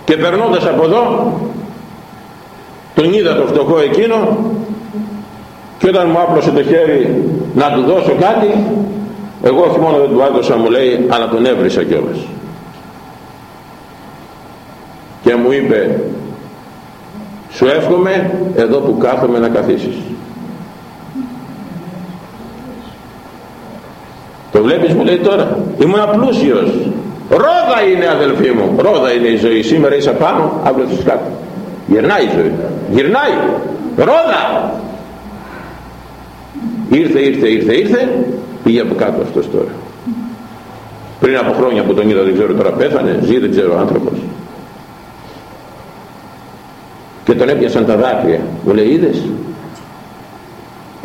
Και περνώντας από εδώ τον είδα το φτωχό εκείνο και όταν μου άπλωσε το χέρι να του δώσω κάτι εγώ όχι μόνο δεν του έδωσα μου λέει αλλά τον έβρισα κιόλας και μου είπε σου εύχομαι εδώ που κάθομαι να καθίσεις το βλέπεις μου λέει τώρα ήμουν απλούσιος ρόδα είναι αδελφοί μου ρόδα είναι η ζωή. Σήμερα είσαι πάνω αύριο είσαι κάτω γυρνάει η ζωή. Γυρνάει. Ρόδα. Ήρθε ήρθε ήρθε ήρθε. Πήγε από κάτω αυτός τώρα. Πριν από χρόνια που τον είδα δεν ξέρω τώρα πέθανε. Ζει δεν ξέρω ο άνθρωπος και τον έπιασαν τα δάκρυα. Μου λέει είδες;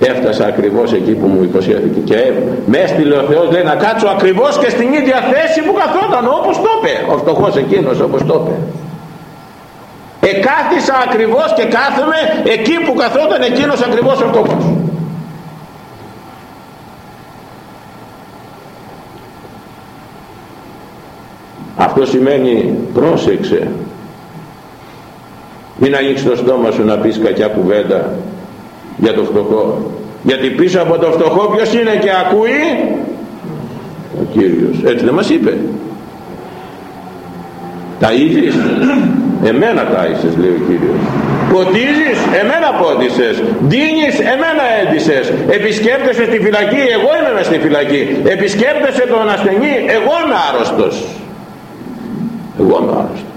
Έφτασα ακριβώς εκεί που μου υποσχέθηκε και μες έστειλε ο Θεός λέει να κάτσω ακριβώς και στην ίδια θέση που καθόταν όπως το είπε ο φτωχός εκείνος όπως το είπε. Εκάθισα ακριβώς και κάθομαι εκεί που καθόταν εκείνος ακριβώς ο φτωχός αυτό σημαίνει πρόσεξε μην ανοίξεις το στόμα σου να πεις κακιά κουβέντα για το φτωχό. Γιατί πίσω από το φτωχό ποιος είναι και ακούει; Ο Κύριος. Έτσι δεν μας είπε. Τα ίδιες εμένα τα τάισες λέει ο Κύριος. Ποτίζεις; Εμένα πότισες. Δίνεις εμένα έντισες. Επισκέπτεσαι στη φυλακή; Εγώ είμαι μες στη φυλακή. Επισκέπτεσαι τον ασθενή; Εγώ είμαι άρρωστος. Εγώ είμαι άρρωστος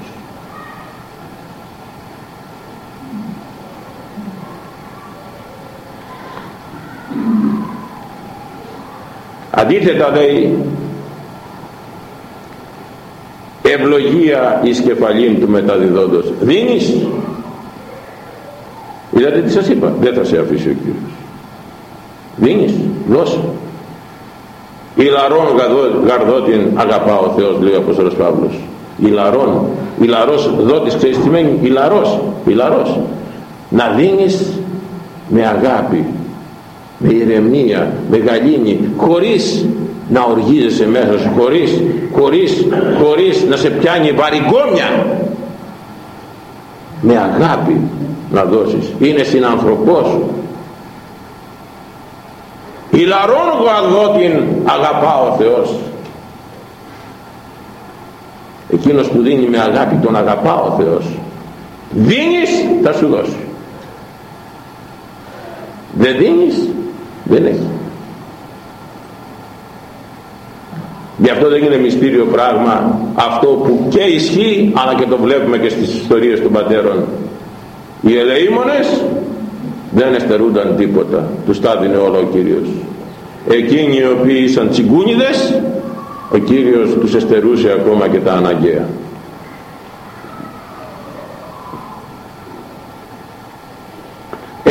αντίθετα λέει ευλογία εις κεφαλήν του μεταδιδόντος. Δίνεις. Είδατε τι σας είπα. Δεν θα σε αφήσει ο Κύριος. Δίνεις. Δώσε. Ηλαρών γαρδότην αγαπά ο Θεός λέει ο Απόστολος Παύλος. Ηλαρών. Ηλαρός δότης ξέρεις τι μένει; Ηλαρός. Ηλαρός. Να δίνεις με αγάπη με ηρεμία, με γαλήνη, χωρίς να οργίζεσαι μέσα σου, χωρίς, χωρίς, χωρίς να σε πιάνει βαρυγκόμια. Με αγάπη να δώσεις. Είναι συνανθρωπός σου. Ηλαρών εγώ την αγαπά ο Θεός. Εκείνος που δίνει με αγάπη τον αγαπά ο Θεός. Δίνεις θα σου δώσει. Δεν δίνεις δεν έχει. Γι' αυτό δεν είναι μυστήριο πράγμα αυτό που και ισχύει αλλά και το βλέπουμε και στις ιστορίες των πατέρων. Οι ελεήμονες δεν εστερούνταν τίποτα. Τους τα έδινε όλο ο Κύριος. Εκείνοι οι οποίοι ήσαν τσιγκούνιδες ο Κύριος τους εστερούσε ακόμα και τα αναγκαία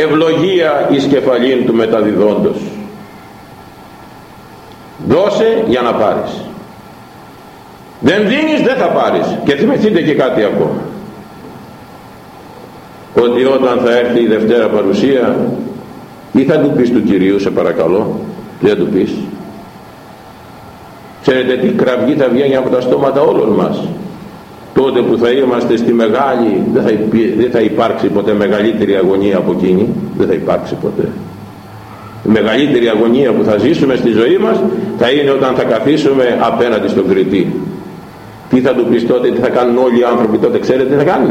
ευλογία εις κεφαλήν του μεταδιδόντος. Δώσε για να πάρεις. Δεν δίνεις δεν θα πάρεις. Και θυμηθείτε και κάτι ακόμα. Ότι όταν θα έρθει η Δευτέρα παρουσία ή θα του πεις του Κυρίου σε παρακαλώ δεν του πεις ξέρετε τι κραυγή θα βγαίνει από τα στόματα όλων μας τότε που θα είμαστε στη μεγάλη δεν θα, δεν θα υπάρξει ποτέ μεγαλύτερη αγωνία από εκείνη. Δεν θα υπάρξει ποτέ. Η μεγαλύτερη αγωνία που θα ζήσουμε στη ζωή μας θα είναι όταν θα καθίσουμε απέναντι στον κριτή τι θα του πεις τότε τι θα κάνουν όλοι οι άνθρωποι τότε ξέρετε τι θα κάνουν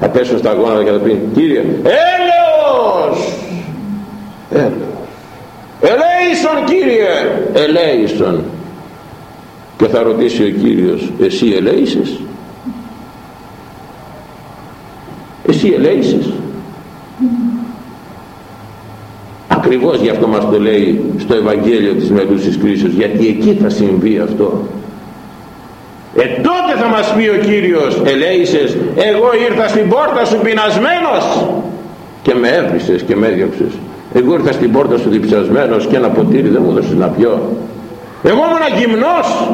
θα πέσουν στα αγώνα και θα πεις Κύριε έλεος! Έλεος! Ελέησον Κύριε! Ελέησον! Και θα ρωτήσει ο Κύριος εσύ ελέησες; Εσύ ελέησες. Ακριβώς γι' αυτό μας το λέει στο Ευαγγέλιο της Μελούσης Κρίσεως γιατί εκεί θα συμβεί αυτό. Ε τότε θα μας πει ο Κύριος ελέησες εγώ ήρθα στην πόρτα σου πεινασμένος. Και με έβρισες και με έδιωξες. Εγώ ήρθα στην πόρτα σου διψασμένος και ένα ποτήρι δεν μου έδωσες να πιω. Εγώ ήμουν γυμνός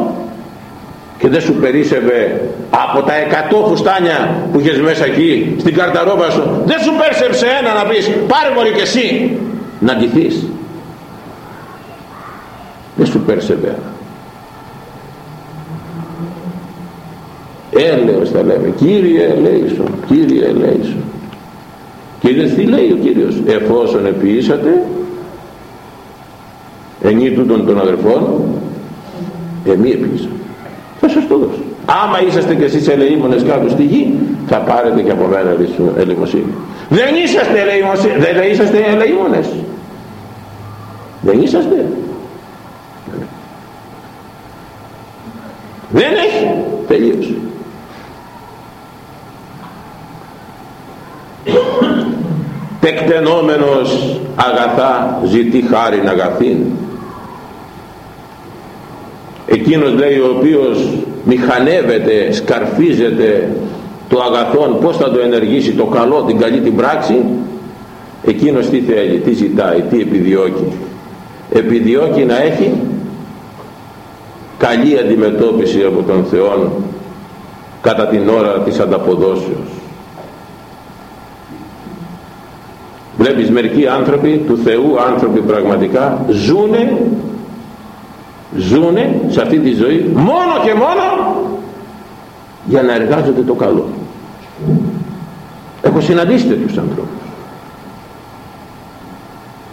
και δεν σου περίσευε από τα εκατό φουστάνια που είχες μέσα εκεί στην καρταρόβα σου δεν σου πέρσεψε ένα να πεις πάρε μωρή και εσύ. Να ντυθείς. Δεν σου πέρσευε έλεος θα λέμε Κύριε ελέησον Κύριε ελέησον και είδες τι λέει ο Κύριος εφόσον επιήσατε ενή τούτων των αδερφών εμείς επίσης θα σας το δώσω άμα είσαστε και εσείς ελεήμονες κάτω στη γη θα πάρετε και από μένα ελεημοσύνη. Δεν είσαστε ελεημοσύνη δεν είσαστε ελεήμονες. Δεν είσαστε. Δεν έχει. Τελείωσε. Τεκτενόμενος αγαθά ζητεί χάριν αγαθήν εκείνος λέει ο οποίος μηχανεύεται, σκαρφίζεται το αγαθόν πως θα το ενεργήσει το καλό, την καλή την πράξη εκείνος τι θέλει, τι ζητάει, τι επιδιώκει. Επιδιώκει να έχει καλή αντιμετώπιση από τον Θεό κατά την ώρα της ανταποδόσεως. Βλέπεις μερικοί άνθρωποι του Θεού άνθρωποι πραγματικά ζούνε ζούνε σε αυτή τη ζωή μόνο και μόνο για να εργάζονται το καλό. Έχω συναντήσει τέτοιους ανθρώπους.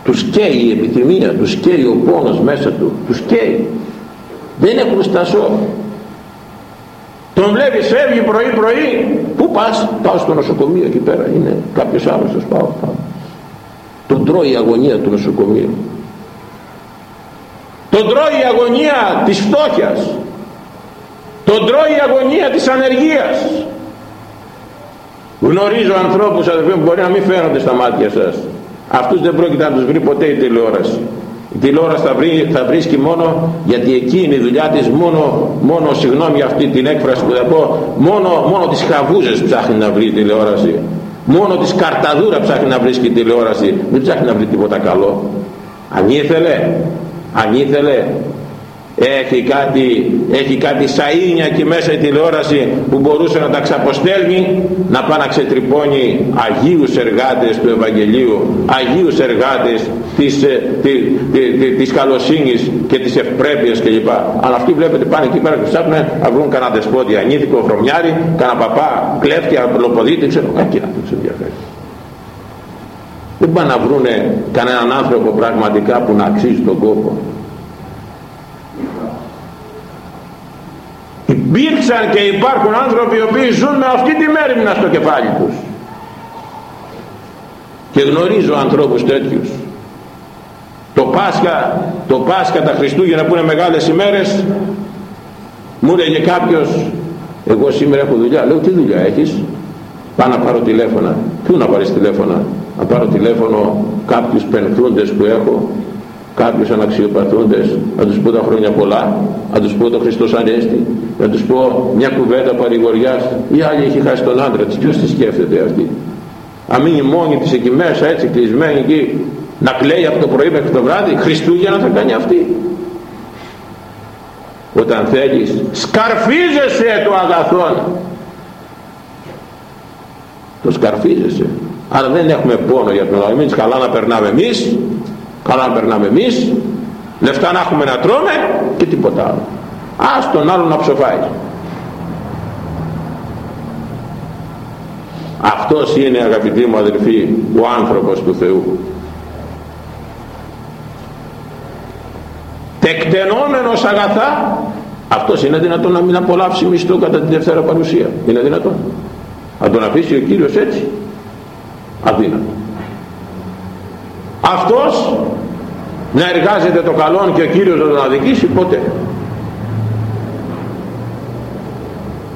Τους καίει η επιθυμία τους καίει ο πόνος μέσα του τους καίει. Δεν έχουν στασό τον βλέπεις φεύγει πρωί πρωί. Πού πας; Πάω στο νοσοκομείο εκεί πέρα. Είναι κάποιος άλλος πάω, πάω. Τον τρώει η αγωνία του νοσοκομείου τον τρώει η αγωνία της φτώχειας. Τον τρώει η αγωνία της ανεργίας. Γνωρίζω ανθρώπους αδελφοί που μπορεί να μην φαίνονται στα μάτια σας. Αυτούς δεν πρόκειται να τους βρει ποτέ η τηλεόραση. Η τηλεόραση θα, βρει, θα βρίσκει μόνο γιατί εκεί είναι η δουλειά της μόνο, μόνο συγγνώμη αυτή την έκφραση που θα πω μόνο, μόνο τις χαβούζες ψάχνει να βρει η τηλεόραση. Μόνο της καρταδούρα ψάχνει να βρίσκει η τηλεόραση. Δεν ψάχνει να βρει τίποτα καλό. Αν ήθελε αν ήθελε έχει κάτι, έχει κάτι σαΐνια εκεί μέσα η τηλεόραση που μπορούσε να τα ξαποστέλνει να πάει να ξετρυπώνει Αγίους εργάτες του Ευαγγελίου Αγίους εργάτες της, ε, τη, τη, της καλοσύνης και της ευπρέπειας κλπ. Αλλά αυτοί βλέπετε πάνε εκεί πέρα και ψάχνουν να βρουν κανένα δεσπότη ανήθικο βρωμιάρι κανένα παπά κλέφτη, απλοποδίτη ξέρω εκεί να τους ενδιαφέρει δεν πάνε να βρούνε κανέναν άνθρωπο πραγματικά που να αξίζει τον κόπο. Υπήρξαν και υπάρχουν άνθρωποι οι οποίοι ζουν με αυτή τη μέρημνα στο κεφάλι τους. Και γνωρίζω ανθρώπους τέτοιους. Το Πάσχα το Πάσχα τα Χριστούγεννα που είναι μεγάλες ημέρες μου έλεγε κάποιος εγώ σήμερα έχω δουλειά λέω τι δουλειά έχεις; Πάω να πάρω τηλέφωνα πού να πάρεις τηλέφωνα; Να πάρω τηλέφωνο κάποιους πενθούντες που έχω κάποιους αναξιοπαθούντες να τους πω τα χρόνια πολλά να τους πω το Χριστός Ανέστη να τους πω μια κουβέντα παρηγοριάς η άλλη έχει χάσει τον άντρα της. Ποιος τη σκέφτεται αυτή; Αν μείνει μόνη της εκεί μέσα έτσι κλεισμένη εκεί να κλαίει από το πρωί μέχρι το βράδυ Χριστούγεννα θα κάνει αυτή. Όταν θέλεις σκαρφίζεσαι το αγαθόν. Το σκαρφίζεσαι άρα δεν έχουμε πόνο για τον άλλο εμείς καλά να περνάμε εμείς καλά να περνάμε εμείς λεφτά να έχουμε να τρώμε και τίποτα άλλο. Ας τον άλλο να ψοφάει. Αυτός είναι αγαπητοί μου αδελφοί ο άνθρωπος του Θεού. Τεκτενόμενος αγαθά αυτός είναι δυνατόν να μην απολαύσει μισθό κατά τη Δευτέρα Παρουσία. Είναι δυνατόν. Να τον αφήσει ο Κύριος έτσι αδύνατο. Αυτός να εργάζεται το καλό και ο Κύριος να τον αδικήσει ποτέ.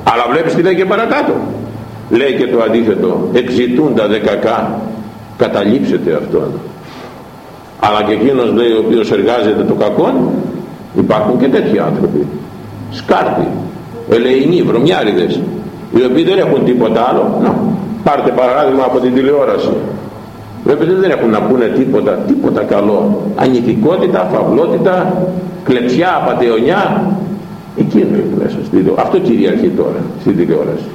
Αλλά βλέπεις τι λέει και παρακάτω λέει και το αντίθετο εξητούντα δεκακά καταλήψετε αυτόν αλλά και εκείνος λέει ο οποίος εργάζεται το κακό υπάρχουν και τέτοιοι άνθρωποι σκάρτοι, ελεηνοί, βρωμιάριδες οι οποίοι δεν έχουν τίποτα άλλο να, πάρτε παράδειγμα από την τηλεόραση. Βλέπετε δεν έχουν να πούνε τίποτα τίποτα καλό. Ανηθικότητα, φαυλότητα κλεψιά, πατεωνιά εκείνο είναι μέσα στην αυτό κυριαρχεί τώρα στην τηλεόραση.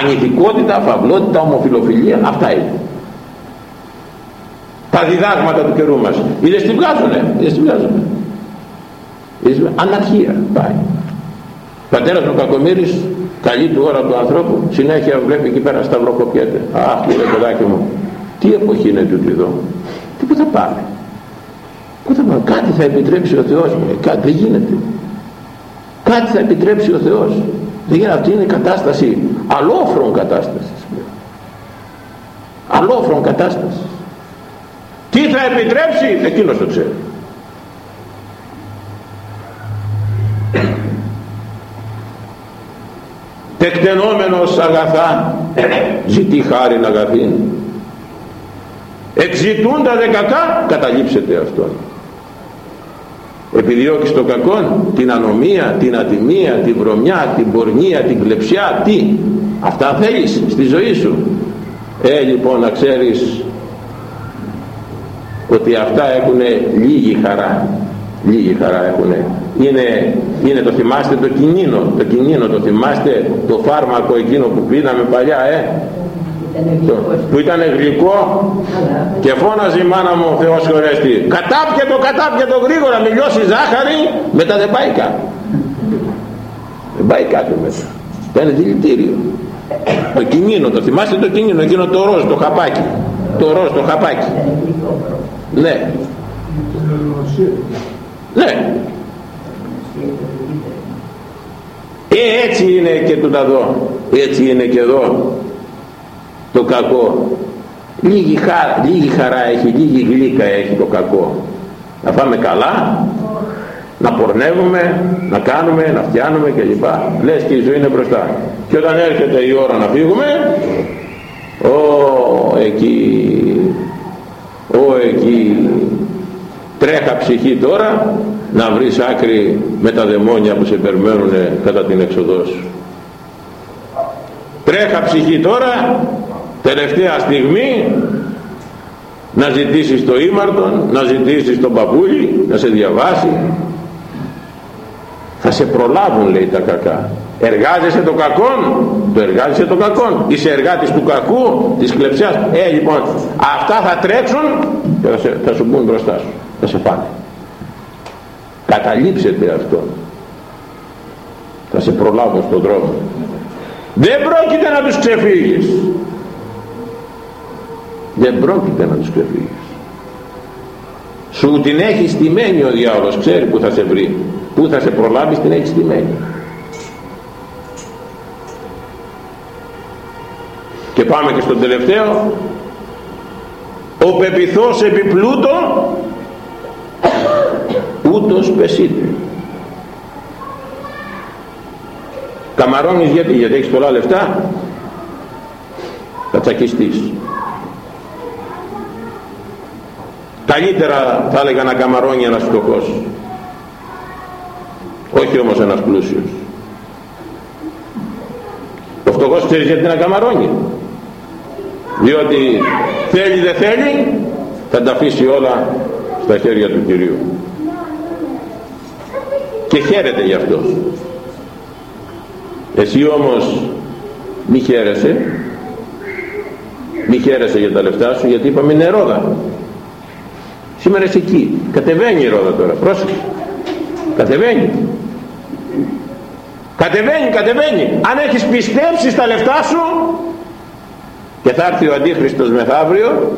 Ανηθικότητα, φαυλότητα, ομοφιλοφιλία αυτά είναι. Τα διδάγματα του καιρού μας. Είδες τι βγάζουνε είδες τι βγάζουνε. Αναρχία πάει. Πατέρας μου Κακομύρης καλή του ώρα του ανθρώπου συνέχεια βλέπει εκεί πέρα σταυροκοπιέται. Αχ κύριε παιδάκι μου τι εποχή είναι τούτη εδώ; Τι που θα πάμε; Πού θα πάμε; Κάτι θα επιτρέψει ο Θεός μου κάτι δεν γίνεται. Κάτι θα επιτρέψει ο Θεός. Δεν γίνεται αυτή είναι κατάσταση αλόφρον κατάστασης αλόφρον κατάστασης. Τι θα επιτρέψει; Εκείνος το ξέρει τεκτενόμενος αγαθά. Ζητεί χάριν αγαθήν εξητούντα δε κακά καταλήψετε αυτόν επιδιώκεις το κακό την ανομία, την ατιμία, την βρωμιά, την πορνεία, την κλεψιά τι. Αυτά θέλεις στη ζωή σου. Ε λοιπόν να ξέρεις ότι αυτά έχουν λίγη χαρά λίγη χαρά έχουν είναι, είναι το θυμάστε το κινήνο το κινήνο το θυμάστε το φάρμακο εκείνο που πίναμε παλιά ε; Που ήταν γλυκό και φώναζε η μάνα μου ο Θεός χωρέστη κατάπιε το κατάπιε το γρήγορα μη λιώσεις ζάχαρη μετά δεν πάει κάτω δεν πάει κάτω μετά ήταν δηλητήριο. Το κινήνο το θυμάστε το κινήνο εκείνο το ροζ το χαπάκι. Το ροζ το χαπάκι. Ναι ναι. Ε, έτσι είναι και το εδώ έτσι είναι και εδώ το κακό. Λίγη, χαρά, λίγη χαρά έχει λίγη γλύκα έχει το κακό. Να πάμε καλά να πορνεύουμε να κάνουμε, να φτιάνουμε κλπ. Λες και η ζωή είναι μπροστά. Και όταν έρχεται η ώρα να φύγουμε ο εκεί ο εκεί τρέχα ψυχή τώρα να βρεις άκρη με τα δαιμόνια που σε περιμένουν κατά την έξοδό σου τρέχα ψυχή τώρα τελευταία στιγμή να ζητήσεις το ήμαρτον να ζητήσεις τον παππούλι να σε διαβάσει. Θα σε προλάβουν λέει τα κακά. Εργάζεσαι το κακόν το εργάζεσαι το κακόν. Είσαι εργάτης του κακού της κλεψιάς. Ε λοιπόν αυτά θα τρέξουν και θα, σε, θα σου μπουν μπροστά σου θα σε πάνε. Καταλήψετε αυτό. Θα σε προλάβουν στον δρόμο. Δεν πρόκειται να τους ξεφύγεις. Δεν πρόκειται να τους ξεφύγεις. Σου την έχει στημένη ο διάολος ξέρει που θα σε βρει. Που θα σε προλάβει την έχει στημένη. Και πάμε και στον τελευταίο. Ο πεπιθός επιπλούτο ούτως πεσίτε καμαρώνεις γιατί, γιατί έχεις πολλά λεφτά θα τσακιστείς. Καλύτερα θα έλεγα να καμαρώνει ένας φτωχός. Όχι όμως ένας πλούσιος. Ο φτωχός ξέρεις γιατί να καμαρώνει. Διότι θέλει δεν θέλει θα τα αφήσει όλα στα χέρια του Κυρίου και χαίρεται γι' αυτό. Εσύ όμως μη χαίρεσαι. Μη χαίρεσαι για τα λεφτά σου γιατί είπαμε είναι ρόδα. Σήμερα είσαι εκεί. Κατεβαίνει η ρόδα τώρα. Πρόσεχε. Κατεβαίνει. Κατεβαίνει κατεβαίνει. Αν έχεις πιστέψει στα λεφτά σου και θα έρθει ο Αντίχριστος μεθαύριο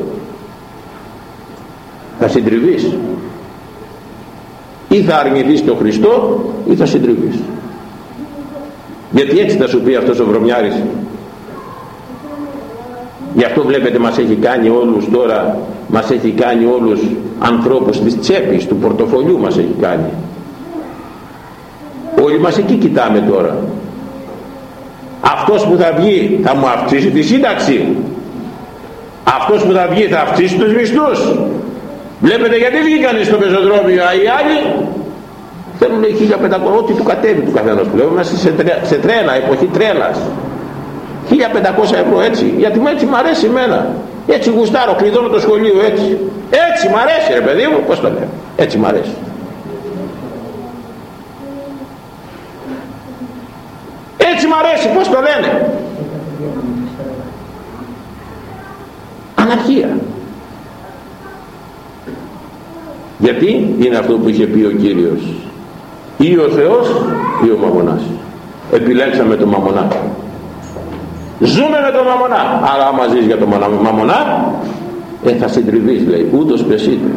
θα συντριβείς ή θα αρνηθείς τον Χριστό ή θα συντριβείς. Γιατί έτσι θα σου πει αυτός ο βρωμιάρης. Γι' αυτό βλέπετε μας έχει κάνει όλους τώρα μας έχει κάνει όλους ανθρώπους της τσέπης του πορτοφολιού μας έχει κάνει. Όλοι μας εκεί κοιτάμε τώρα. Αυτός που θα βγει θα μου αυξήσει τη σύνταξη. Αυτός που θα βγει θα αυξήσει τους μισθούς βλέπετε γιατί βγήκανε στο πεζοδρόμιο οι άλλοι θέλουν λέει 1500 ό,τι του κατέβει του καθένας που λέμε είμαστε σε, σε τρέλα, εποχή τρέλας 1500 ευρώ έτσι γιατί μου έτσι μου αρέσει εμένα. Έτσι γουστάρω κλειδώνω το σχολείο έτσι. Έτσι μ' αρέσει ρε παιδί μου πως το λέω έτσι μ' αρέσει. Έτσι μ' αρέσει πως το λένε αναρχία γιατί είναι αυτό που είχε πει ο Κύριος. Ή ο Θεός ή ο Μαμονάς. Επιλέξαμε τον Μαμονά. Ζούμε με τον Μαμονά. Αλλά άμα ζεις για τον Μαμονά ε, θα συντριβείς λέει. Ούτως πεσείτε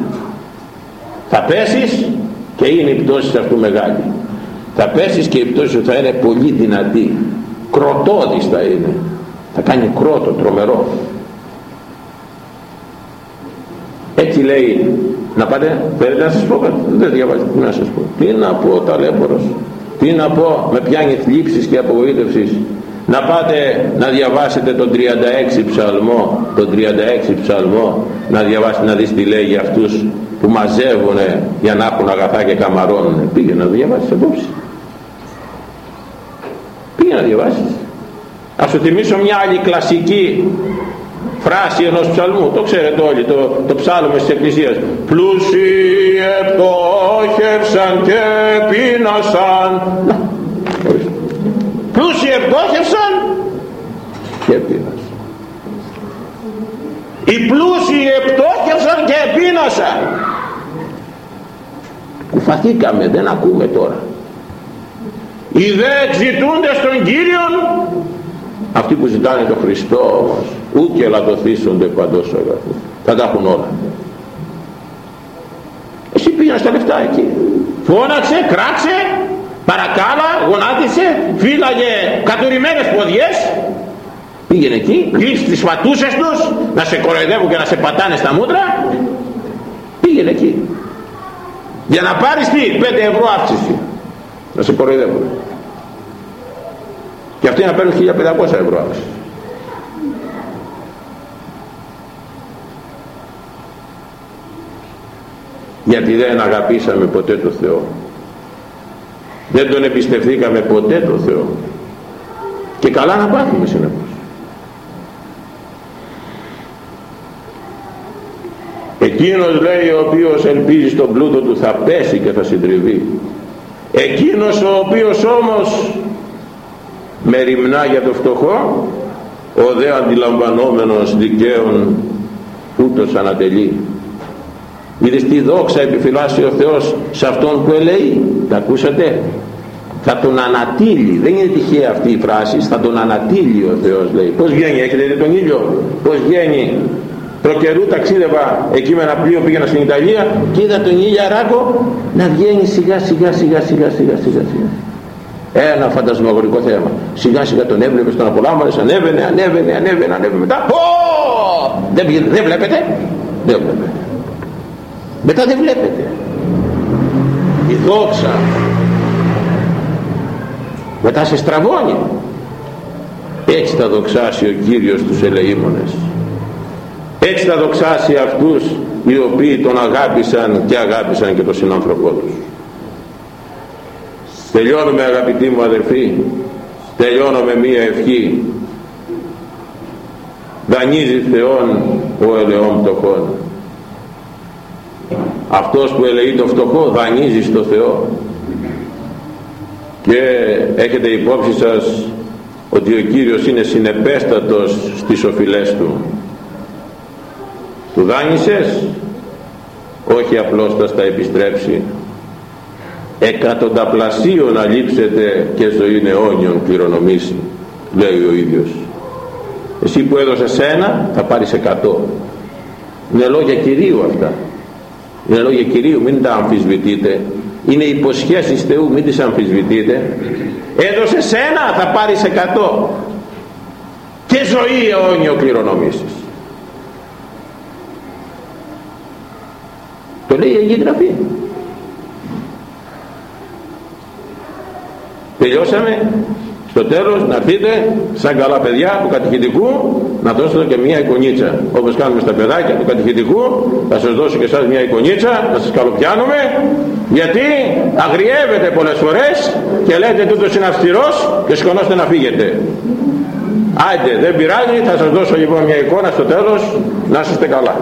θα πέσεις και είναι η πτώση αυτού μεγάλη. Θα πέσεις και η πτώση σου θα είναι πολύ δυνατή. Κροτόδης θα είναι. Θα κάνει κρότο τρομερό. Έτσι λέει να πάτε θέλετε να σας πω δεν διαβάζετε τι να σας πω. Τι να πω ταλέπορος τι να πω με πιάνει θλίψης και απογοήτευσης; Να πάτε να διαβάσετε τον 36 ψαλμό τον 36 ψαλμό να διαβάσετε να δεις τι λέει για αυτούς που μαζεύουν για να έχουν αγαθά και καμαρώνουν πήγε να διαβάσεις απόψη πήγε να διαβάσεις. Ας σου θυμίσω μια άλλη κλασική φράση ενός ψαλμού. Το ξέρετε όλοι το, το ψάλουμε της Εκκλησίας πλούσιοι επτόχευσαν και πείνασαν πλούσιοι επτόχευσαν και πείνασαν οι πλούσιοι επτόχευσαν και πείνασαν κουφαθήκαμε δεν ακούμε τώρα. Οι δε εξητούντες των Κύριων αυτοί που ζητάνε τον Χριστό όμως ούτε ελαττωθήσονται παντός αγαθού θα τα έχουν όλα. Εσύ πήγαινες στα λεφτά εκεί. Φώναξε, κράξε παρακάλα, γονάτισε φύλαγε κατουρημένες ποδιές. Πήγαινε εκεί γλύψε τις φατούσες τους να σε κοροϊδεύουν και να σε πατάνε στα μούτρα. Πήγαινε εκεί. Για να πάρεις τι 5 ευρώ αύξηση. Να σε κοροϊδεύουν και αυτοί να παίρνουν 1500 ευρώ αύξηση γιατί δεν αγαπήσαμε ποτέ το Θεό. Δεν τον εμπιστευθήκαμε ποτέ το Θεό. Και καλά να πάθουμε συνεπώς. Εκείνος λέει ο οποίος ελπίζει στον πλούτο του θα πέσει και θα συντριβεί. Εκείνος ο οποίος όμως μεριμνά για το φτωχό ο δε αντιλαμβανόμενος δικαίων ούτως ανατελεί. Είδες τι δόξα επιφυλάσσει ο Θεός σε αυτόν που ελεεί τα ακούσατε; Θα τον ανατείλει δεν είναι τυχαία αυτή η φράση. Θα τον ανατείλει ο Θεός λέει. Πως βγαίνει; Έχετε δει τον ήλιο; Πως βγαίνει; Προκαιρού ταξίδευα εκεί με ένα πλοίο πήγαινα στην Ιταλία και είδα τον Ράκο να βγαίνει σιγά σιγά σιγά σιγά σιγά σιγά σιγά ένα φαντασμαγορικό θέμα σιγά σιγά τον έβλεπες στον απολάμβανες ανέβαινε ανέβαινε ανέβαινε ανέβαινε. Μετά δεν, δεν βλέπετε; Δεν βλέπετε. Μετά δεν βλέπετε. Η δόξα. Μετά σε στραβώνει. Έτσι θα δοξάσει ο Κύριος τους ελεήμονες. Έτσι θα δοξάσει αυτούς οι οποίοι τον αγάπησαν και αγάπησαν και τον συνάνθρωπό τους τελειώνουμε αγαπητοί μου αδερφοί. Τελειώνω με μία ευχή. Δανείζει Θεόν ο ελαιόν πτωχών αυτός που ελεεί το φτωχό δανείζει στο Θεό. Και έχετε υπόψη σας ότι ο Κύριος είναι συνεπέστατος στις οφειλές του. Του δάνεισες όχι απλώς θα στα επιστρέψει εκατονταπλασίων να λείψετε και ζωή αιώνιον κληρονομήσει λέει ο ίδιος. Εσύ που έδωσες ένα θα πάρεις εκατό. Είναι λόγια Κυρίου αυτά. Είναι λόγια Κυρίου μην τα αμφισβητείτε. Είναι υποσχέσεις Θεού μην τις αμφισβητείτε. Έδωσες ένα θα πάρεις εκατό. Και ζωή αιώνιο κληρονομήσεις. Το λέει η Αγία Γραφή τελειώσαμε. Στο τέλος να έρθετε σαν καλά παιδιά του κατηχητικού να δώσετε και μια εικονίτσα. Όπως κάνουμε στα παιδάκια του κατηχητικού θα σας δώσω και εσάς μια εικονίτσα να σας καλοπιάνουμε γιατί αγριεύετε πολλές φορές και λέτε τούτος είναι αυστηρός και σκονώστε να φύγετε. Άντε δεν πειράζει θα σας δώσω λοιπόν μια εικόνα στο τέλος να είστε καλά